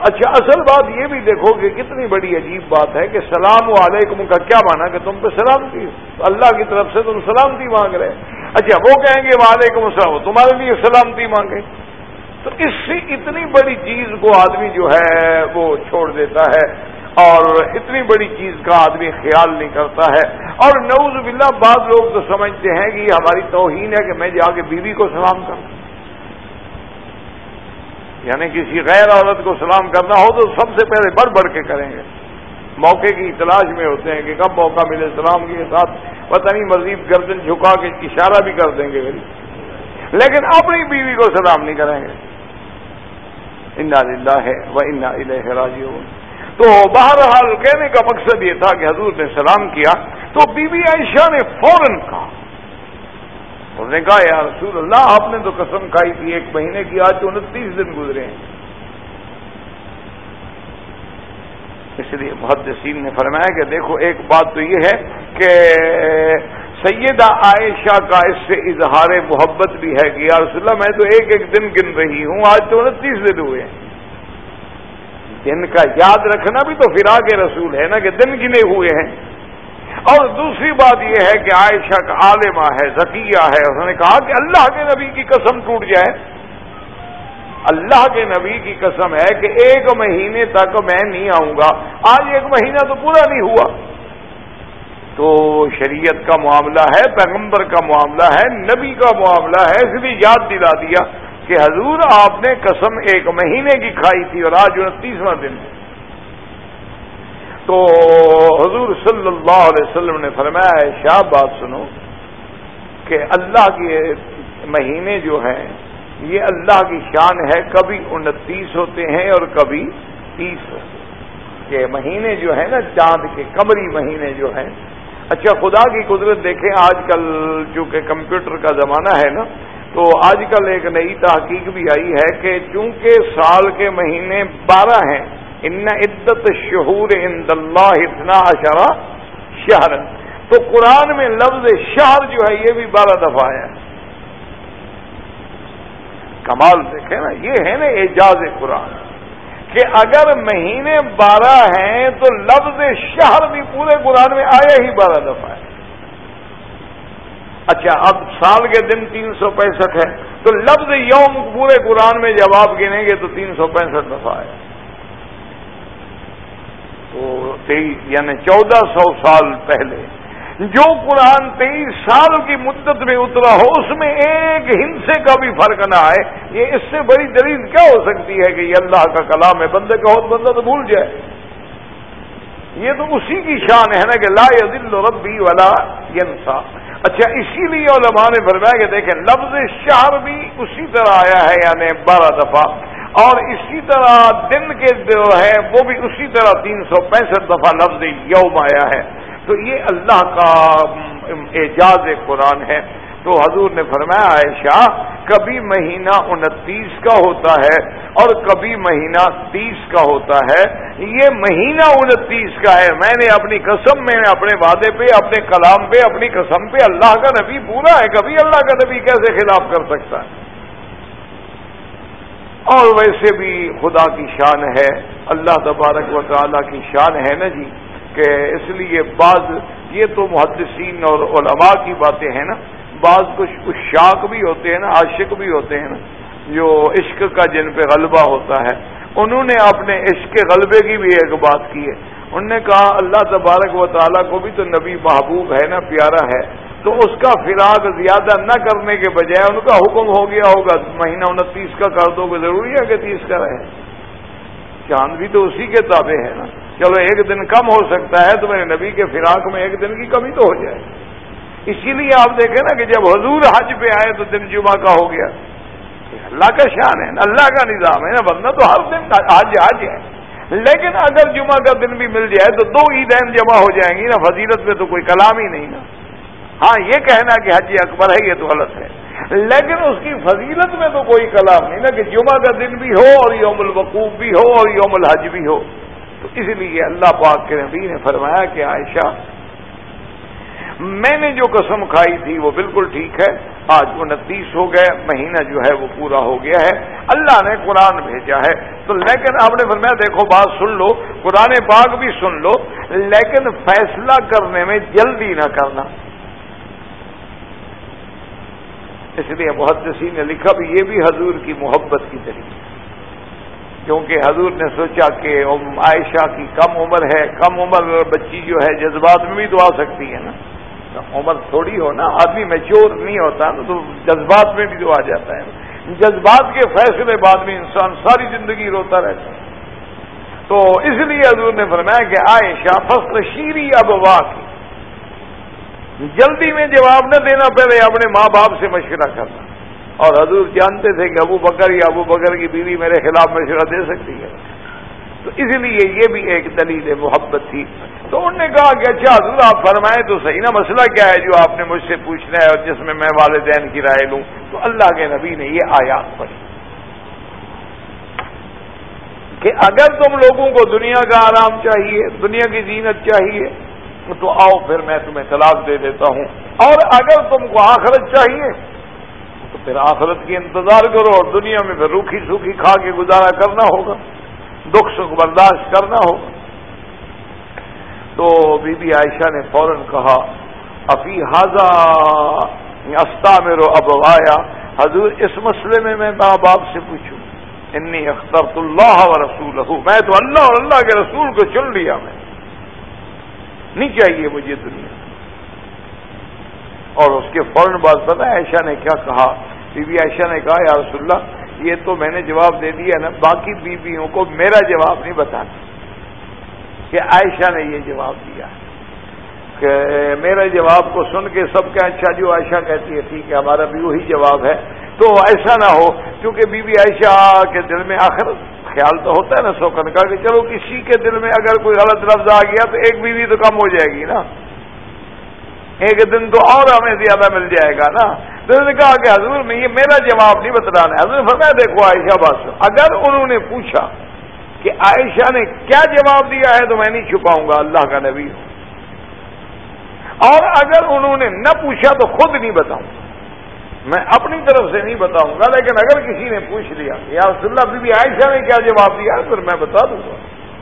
اچھا اصل بات یہ بھی دیکھو کہ کتنی بڑی عجیب بات ہے کہ سلام علیکم کا کیا مانا کہ تم پہ سلامتی، اللہ کی طرف سے تم سلامتی مانگ رہے اچھا وہ کہیں گے وعلیکم السلام تمہارے لیے سلامتی مانگے۔ تو اس سے اتنی بڑی چیز کو آدمی جو ہے وہ چھوڑ دیتا ہے اور اتنی بڑی چیز کا آدمی خیال نہیں کرتا ہے۔ اور نوز باللہ، بعض لوگ تو سمجھتے ہیں کہ یہ ہماری توہین ہے کہ میں جا کے بیوی کو سلام کروں۔ یعنی کسی غیر عورت کو سلام کرنا ہو تو سب سے پہلے بڑھ بڑھ کے کریں گے۔ موقع کی تلاش میں ہوتے ہیں کہ کب موقع ملے سلام کے ساتھ۔ پتہ نہیں، مزید گردن جھکا کے اشارہ بھی کر دیں گے۔ لیکن اپنی بیوی کو سلام نہیں کریں گے۔ انا ہے وہ انا راجی تو بہرحال کہنے کا مقصد یہ تھا کہ حضور نے سلام کیا تو بی بی عائشہ نے فوراً کہا۔ انہوں نے کہا، یا رسول اللہ، آپ نے تو قسم کھائی تھی ایک مہینے کی، آج انتیس دن گزرے ہیں. اس لیے محدثین نے فرمایا کہ دیکھو، ایک بات تو یہ ہے کہ سیدہ عائشہ کا اس سے اظہار محبت بھی ہے کہ یا رسول اللہ، میں تو ایک ایک دن گن رہی ہوں، آج تو انتیس دن ہوئے دن کا یاد رکھنا بھی تو فرا کے رسول ہے نا کہ دن گنے ہوئے ہیں۔ اور دوسری بات یہ ہے کہ عائشہ کا عالمہ ہے، ذکیہ ہے۔ اس نے کہا کہ اللہ کے نبی کی قسم ٹوٹ جائے۔ اللہ کے نبی کی قسم ہے کہ ایک مہینے تک میں نہیں آؤں گا۔ آج ایک مہینہ تو پورا نہیں ہوا۔ تو شریعت کا معاملہ ہے، پیغمبر کا معاملہ ہے، نبی کا معاملہ ہے۔ اس لیے یاد دلا دیا کہ حضور آپ نے قسم ایک مہینے کی کھائی تھی اور آج انتیسواں دن تو حضور صلی اللہ علیہ وسلم نے فرمایا ہے شاہ، بات سنو کہ اللہ کے مہینے جو ہیں، یہ اللہ کی شان ہے، کبھی انتیس ہوتے ہیں اور کبھی تیس ہوتے ہیں. مہینے جو ہیں نا، چاند کے کمری مہینے جو ہیں اچھا خدا کی قدرت دیکھیں، آج کل چونکہ کمپیوٹر کا زمانہ ہے نا، تو آج کل ایک نئی تحقیق بھی آئی ہے کہ چونکہ سال کے مہینے بارہ ہیں ان عدت شہور اند اللہ اتنا اشرا شہر تو قرآن میں لفظ شہر جو ہے یہ بھی بارہ دفعہ ہے. کمال دیکھیں نا، یہ ہے نا اعجاز قرآن. کہ اگر مہینے بارہ ہیں تو لفظ شہر بھی پورے قرآن میں آیا ہی بارہ دفعہ ہے. اچھا اب سال کے دن تین سو پینسٹھ ہے، تو لفظ یوم پورے قرآن میں جب آپ گنیں گے تو تین سو پینسٹھ دفعہ ہے. تو یعنی چودہ سو سال پہلے، جو قرآن تیئیس سال کی مدت میں اترا ہو، اس میں ایک ہنسے کا بھی فرق نہ آئے۔ یہ اس سے بڑی دلیل کیا ہو سکتی ہے کہ یہ اللہ کا کلام ہے؟ بندے کا ہو بندہ تو بھول جائے۔ یہ تو اسی کی شان ہے نا کہ لا دل ربی والا ینسا۔ اچھا اسی لیے علماء نے فرمایا کہ دیکھیں، لفظ شہر بھی اسی طرح آیا ہے یعنی بارہ دفعہ۔ اور اسی طرح دن کے جو ہے وہ بھی اسی طرح تین سو پینسٹھ دفعہ لفظ یوم آیا ہے۔ تو یہ اللہ کا اعجاز قرآن ہے۔ تو حضور نے فرمایا، عائشہ، کبھی مہینہ انتیس کا ہوتا ہے اور کبھی مہینہ تیس کا ہوتا ہے۔ یہ مہینہ انتیس کا ہے۔ میں نے اپنی قسم، میں اپنے وعدے پہ، اپنے کلام پہ، اپنی قسم پہ اللہ کا نبی پورا ہے۔ کبھی اللہ کا نبی کیسے خلاف کر سکتا ہے؟ اور ویسے بھی خدا کی شان ہے، اللہ تبارک و تعالیٰ کی شان ہے نا جی کہ اس لیے بعض، یہ تو محدثین اور علماء کی باتیں ہیں نا، بعض کچھ شاک بھی ہوتے ہیں نا، عاشق بھی ہوتے ہیں نا، جو عشق کا جن پہ غلبہ ہوتا ہے۔ انہوں نے اپنے عشق کے غلبے کی بھی ایک بات کی ہے۔ انہوں نے کہا، اللہ تبارک و تعالیٰ کو بھی تو نبی محبوب ہے نا، پیارا ہے۔ تو اس کا فراغ زیادہ نہ کرنے کے بجائے ان کا حکم ہو گیا ہوگا، مہینہ انتیس کا کر دو گے، ضروری ہے کہ تیس کا رہے۔ چاند بھی تو اسی کے تابع ہے نا۔ چلو ایک دن کم ہو سکتا ہے تو میرے نبی کے فراق میں ایک دن کی کمی تو ہو جائے۔ اسی لیے آپ دیکھیں نا کہ جب حضور حج پہ آئے تو دن جمعہ کا ہو گیا۔ اللہ کا شان ہے نا، اللہ کا نظام ہے نا، بندہ تو ہر دن آج آج ہے۔ لیکن اگر جمعہ کا دن بھی مل جائے تو دو عیدین جمع ہو جائیں گی نا، فضیلت میں تو کوئی کلام ہی نہیں نا۔ ہاں یہ کہنا کہ حج اکبر ہے، یہ تو غلط ہے۔ لیکن اس کی فضیلت میں تو کوئی کلام نہیں نا کہ جمعہ کا دن بھی ہو اور یوم الوقوف بھی ہو اور یوم الحج بھی ہو۔ تو اس لیے اللہ پاک کے نبی نے فرمایا کہ عائشہ، میں نے جو قسم کھائی تھی وہ بالکل ٹھیک ہے، آج انتیس ہو گئے، مہینہ جو ہے وہ پورا ہو گیا ہے۔ اللہ نے قرآن بھیجا ہے۔ تو لیکن آپ نے فرمایا، دیکھو، بات سن لو، قرآن پاک بھی سن لو، لیکن فیصلہ کرنے میں جلدی نہ کرنا۔ اس لیے محدثی نے لکھا بھی یہ بھی حضور کی محبت کی طریقے کیونکہ حضور نے سوچا کہ عائشہ کی کم عمر ہے، کم عمر بچی جو ہے جذبات میں بھی تو آ سکتی ہے نا۔ عمر تھوڑی ہو نا، آدمی میچور نہیں ہوتا نا، تو جذبات میں بھی تو آ جاتا ہے۔ جذبات کے فیصلے بعد میں انسان ساری زندگی روتا رہتا ہے۔ تو اس لیے حضور نے فرمایا کہ عائشہ فصل شیری اب کی جلدی میں جواب نہ دینا پہلے اپنے ماں باپ سے مشورہ کرنا۔ اور حضور جانتے تھے کہ ابو بکر یا ابو بکر کی بیوی میرے خلاف مشورہ دے سکتی ہے۔ تو اس لیے یہ بھی ایک دلیل محبت تھی۔ تو انہوں نے کہا کہ اچھا حضور آپ فرمائیں تو صحیح نا، مسئلہ کیا ہے جو آپ نے مجھ سے پوچھنا ہے اور جس میں میں والدین کی رائے لوں۔ تو اللہ کے نبی نے یہ آیات پڑھی۔ کہ اگر تم لوگوں کو دنیا کا آرام چاہیے، دنیا کی زینت چاہیے تو آؤ پھر میں تمہیں طلاق دے دیتا ہوں۔ اور اگر تم کو آخرت چاہیے، تو پھر آخرت کی انتظار کرو اور دنیا میں پھر روکھی سوکھی کھا کے گزارا کرنا ہوگا، دکھ سکھ برداشت کرنا ہوگا۔ تو بی بی عائشہ نے فوراً کہا، افی حاضہ استا میرو اب آیا حضور، اس مسئلے میں میں ماں باپ سے پوچھوں، انی اخترت اللہ و رسول میں تو اللہ اور اللہ کے رسول کو چن لیا میں۔ نہیں چاہیے مجھے دنیا۔ اور اس کے فوراً بعد پتا عائشہ نے کیا کہا؟ بی بی عائشہ نے کہا، یا رسول اللہ، یہ تو میں نے جواب دے دیا نا، باقی بیویوں کو میرا جواب نہیں بتانا۔ کہ عائشہ نے یہ جواب دیا۔ کہ میرے جواب کو سن کے سب کا اچھا جو عائشہ کہتی ہے، ٹھیک ہے، ہمارا بھی وہی جواب ہے۔ تو ایسا نہ ہو، کیونکہ بی بی عائشہ کے دل میں آخر خیال تو ہوتا ہے نا سوکن کا کہ چلو کسی کے دل میں اگر کوئی غلط لفظ آ گیا تو ایک بیوی تو کم ہو جائے گی نا۔ ایک دن تو اور ہمیں زیادہ مل جائے گا نا۔ تو نے کہا کہ حضور، میں یہ میرا جواب نہیں بتلانا۔ ہے حضور فرمایا، دیکھو عائشہ بات اگر انہوں نے پوچھا کہ عائشہ نے کیا جواب دیا ہے تو میں نہیں چھپاؤں گا، اللہ کا نبی ہوں۔ اور اگر انہوں نے نہ پوچھا تو خود نہیں بتاؤں۔ گا میں اپنی طرف سے نہیں بتاؤں گا، لیکن اگر کسی نے پوچھ لیا، یا رسول اللہ بی بی عائشہ نے کیا جواب دیا، پھر میں بتا دوں گا۔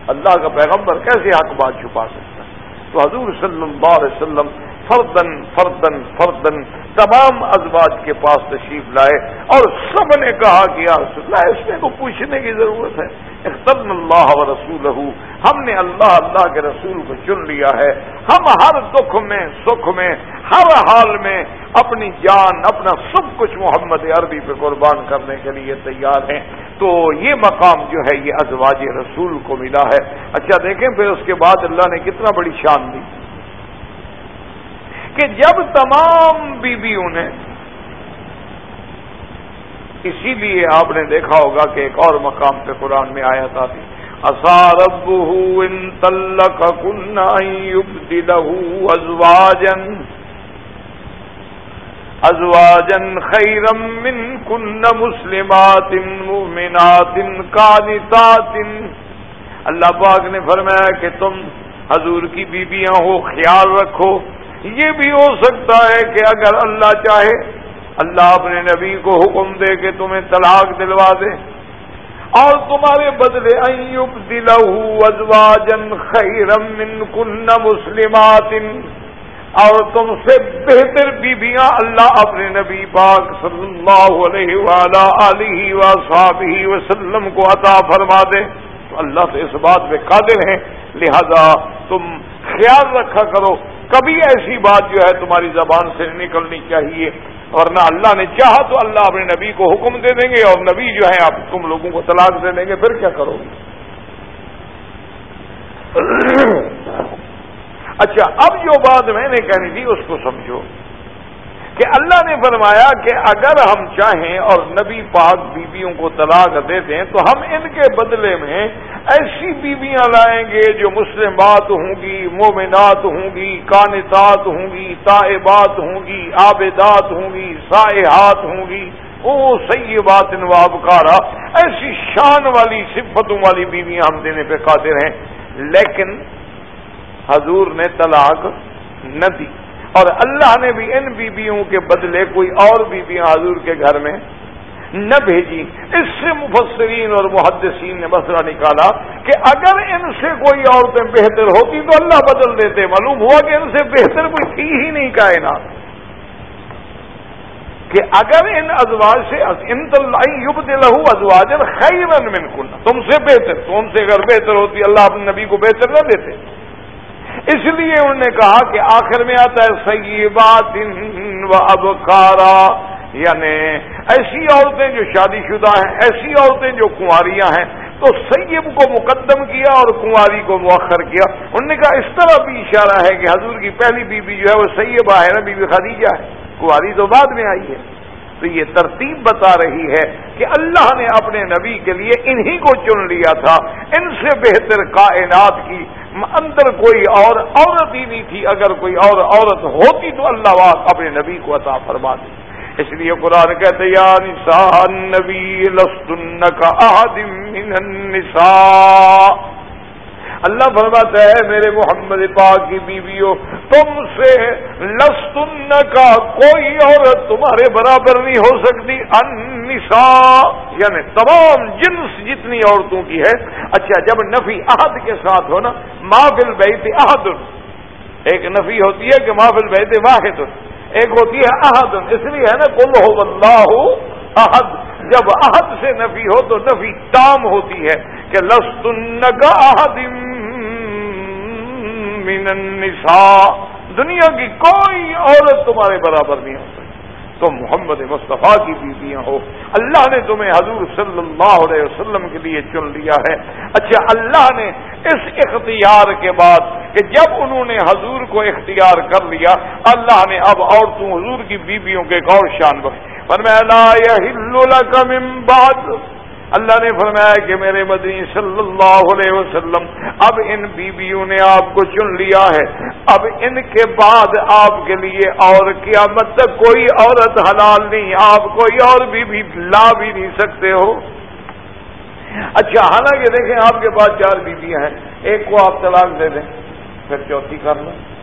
اللہ کا پیغمبر کیسے حق بات چھپا سکتا ہے؟ تو حضور صلی اللہ علیہ وسلم فردن فردن فردن تمام ازواج کے پاس تشریف لائے اور سب نے کہا کہ یا رسول اللہ، اس میں تو پوچھنے کی ضرورت ہے؟ اخترن اللہ و رسول ہم نے اللہ اللہ کے رسول کو چن لیا ہے۔ ہم ہر دکھ میں، سکھ میں، ہر حال میں اپنی جان، اپنا سب کچھ محمد عربی پہ قربان کرنے کے لیے تیار ہیں۔ تو یہ مقام جو ہے، یہ ازواج رسول کو ملا ہے۔ اچھا دیکھیں پھر اس کے بعد اللہ نے کتنا بڑی شان دی۔ کہ جب تمام بیویوں نے، اسی لیے آپ نے دیکھا ہوگا کہ ایک اور مقام پہ قرآن میں آیا تھا اصارب ان تلک کن ازواجن ازواجن خیرم من کن مسلمات مؤمنات قانتات۔ اللہ پاک نے فرمایا کہ تم حضور کی بیویاں ہو، خیال رکھو۔ یہ بھی ہو سکتا ہے کہ اگر اللہ چاہے، اللہ اپنے نبی کو حکم دے کہ تمہیں طلاق دلوا دے۔ اور تمہارے بدلے ایوب دلہ ازواجن خیرم من کن مسلمات اور تم سے بہتر بیبیاں اللہ اپنے نبی پاک صلی اللہ علیہ وآلہ علیہ وصحابہ وسلم کو عطا فرما دے۔ تو اللہ سے اس بات میں قادر ہیں، لہذا تم خیال رکھا کرو کبھی ایسی بات جو ہے تمہاری زبان سے نکلنی چاہیے اور نہ اللہ نے چاہا تو اللہ اپنے نبی کو حکم دے دیں گے اور نبی جو ہے آپ تم لوگوں کو طلاق دے دیں گے، پھر کیا کرو گے؟ [COUGHS] اچھا اب جو بات میں نے کہنی تھی، اس کو سمجھو۔ کہ اللہ نے فرمایا کہ اگر ہم چاہیں اور نبی پاک بیویوں کو طلاق دے دیں تو ہم ان کے بدلے میں ایسی بیویاں لائیں گے جو مسلمات ہوں گی، مومنات ہوں گی کانتات ہوں گی، طائبات ہوں گی آبدات ہوں گی سائحات ہوں گی۔ او سی بات انوابکارا ایسی شان والی، صفتوں والی بیویاں ہم دینے پہ قادر ہیں۔ لیکن حضور نے طلاق نہ دی۔ اور اللہ نے بھی ان بیویوں کے بدلے کوئی اور بیویاں حضور کے گھر میں نہ بھیجی۔ اس سے مفسرین اور محدثین نے مسئلہ نکالا کہ اگر ان سے کوئی عورتیں بہتر ہوتی تو اللہ بدل دیتے۔ معلوم ہوا کہ ان سے بہتر کوئی تھی ہی نہیں کائنات۔ کہ اگر ان ازواج سے ان یوب لہو ازواج خیرن من کن تم سے بہتر، تم سے اگر بہتر ہوتی اللہ اپنے نبی کو بہتر نہ دیتے۔ اس لیے انہوں نے کہا کہ آخر میں آتا ہے سی بات و ابکارا یعنی ایسی عورتیں جو شادی شدہ ہیں، ایسی عورتیں جو کنواریاں ہیں۔ تو سیب کو مقدم کیا اور کنواری کو مؤخر کیا۔ انہوں نے کہا اس طرح بھی اشارہ ہے کہ حضور کی پہلی بیوی جو ہے وہ سیبہ ہے، نا، بیوی خدیجہ ہے۔ کنواری تو بعد میں آئی ہے۔ تو یہ ترتیب بتا رہی ہے کہ اللہ نے اپنے نبی کے لیے انہی کو چن لیا تھا۔ ان سے بہتر کائنات کی اندر کوئی اور عورت ہی نہیں تھی، اگر کوئی اور عورت ہوتی تو اللہ واق اپنے نبی کو عطا فرما دی اس لیے قرآن کہتے یا نساء النبی لستن کا من النساء۔ اللہ فرماتا ہے میرے محمد پاک کی بیویوں، تم سے لستن کا کوئی عورت تمہارے برابر نہیں ہو سکتی۔ انسا یعنی تمام جنس جتنی عورتوں کی ہے۔ اچھا جب نفی عہد کے ساتھ ہو نا محفل بیت عہد۔ ایک نفی ہوتی ہے کہ محفل بیت واحد۔ ایک ہوتی ہے عہد۔ اس لیے ہے نا کل ہو اللہ عہد جب عہد سے نفی ہو تو نفی تام ہوتی ہے کہ لستن کا عہد۔ من النساء، دنیا کی کوئی عورت تمہارے برابر نہیں ہو سکتی۔ تو محمد مصطفیٰ کی بیویاں ہو۔ اللہ نے تمہیں حضور صلی اللہ علیہ وسلم کے لیے چن لیا ہے۔ اچھا اللہ نے اس اختیار کے بعد کہ جب انہوں نے حضور کو اختیار کر لیا، اللہ نے اب عورتوں، حضور کی بیویوں کے ایک اور شان بخش پر میں بعد۔ اللہ نے فرمایا کہ میرے مدنی صلی اللہ علیہ وسلم، اب ان بیویوں نے آپ کو چن لیا ہے۔ اب ان کے بعد آپ کے لیے اور قیامت تک کوئی عورت حلال نہیں، آپ کوئی اور بھی لا بھی نہیں سکتے ہو۔ اچھا حالانکہ دیکھیں، آپ کے پاس چار بیویاں ہیں۔ ایک کو آپ طلاق دے دیں، پھر چوتھی کر لیں۔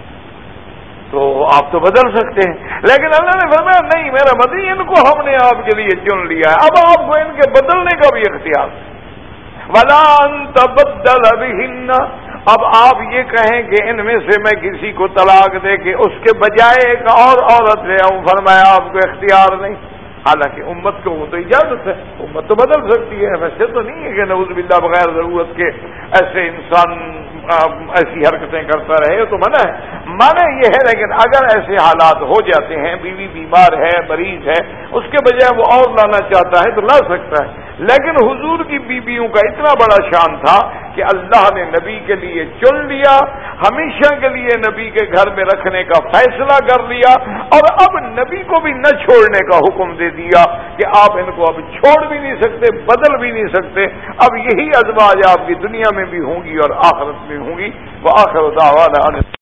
تو آپ تو بدل سکتے ہیں۔ لیکن اللہ نے فرمایا، نہیں، میرا مدی ان کو ہم نے آپ کے لیے چن لیا ہے۔ اب آپ کو ان کے بدلنے کا بھی اختیار ولا تبدل ابھی اب آپ یہ کہیں کہ ان میں سے میں کسی کو طلاق دے کے اس کے بجائے ایک اور عورت لے آؤں، فرمایا، آپ کو اختیار نہیں۔ حالانکہ امت کو وہ تو اجازت ہے۔ امت تو بدل سکتی ہے۔ ویسے تو نہیں ہے کہ نوز باللہ بغیر ضرورت کے ایسے انسان ایسی حرکتیں کرتا رہے تو منع ہے۔ منع یہ ہے لیکن اگر ایسے حالات ہو جاتے ہیں، بیوی بیمار ہے، مریض ہے، اس کے بجائے وہ اور لانا چاہتا ہے تو لا سکتا ہے۔ لیکن حضور کی بیویوں کا اتنا بڑا شان تھا کہ اللہ نے نبی کے لیے چن لیا، ہمیشہ کے لیے نبی کے گھر میں رکھنے کا فیصلہ کر لیا اور اب نبی کو بھی نہ چھوڑنے کا حکم دے دیا کہ آپ ان کو اب چھوڑ بھی نہیں سکتے، بدل بھی نہیں سکتے۔ اب یہی ازواج آپ کی دنیا میں بھی ہوں گی اور آخرت میں ہوں گی۔ وہ آخر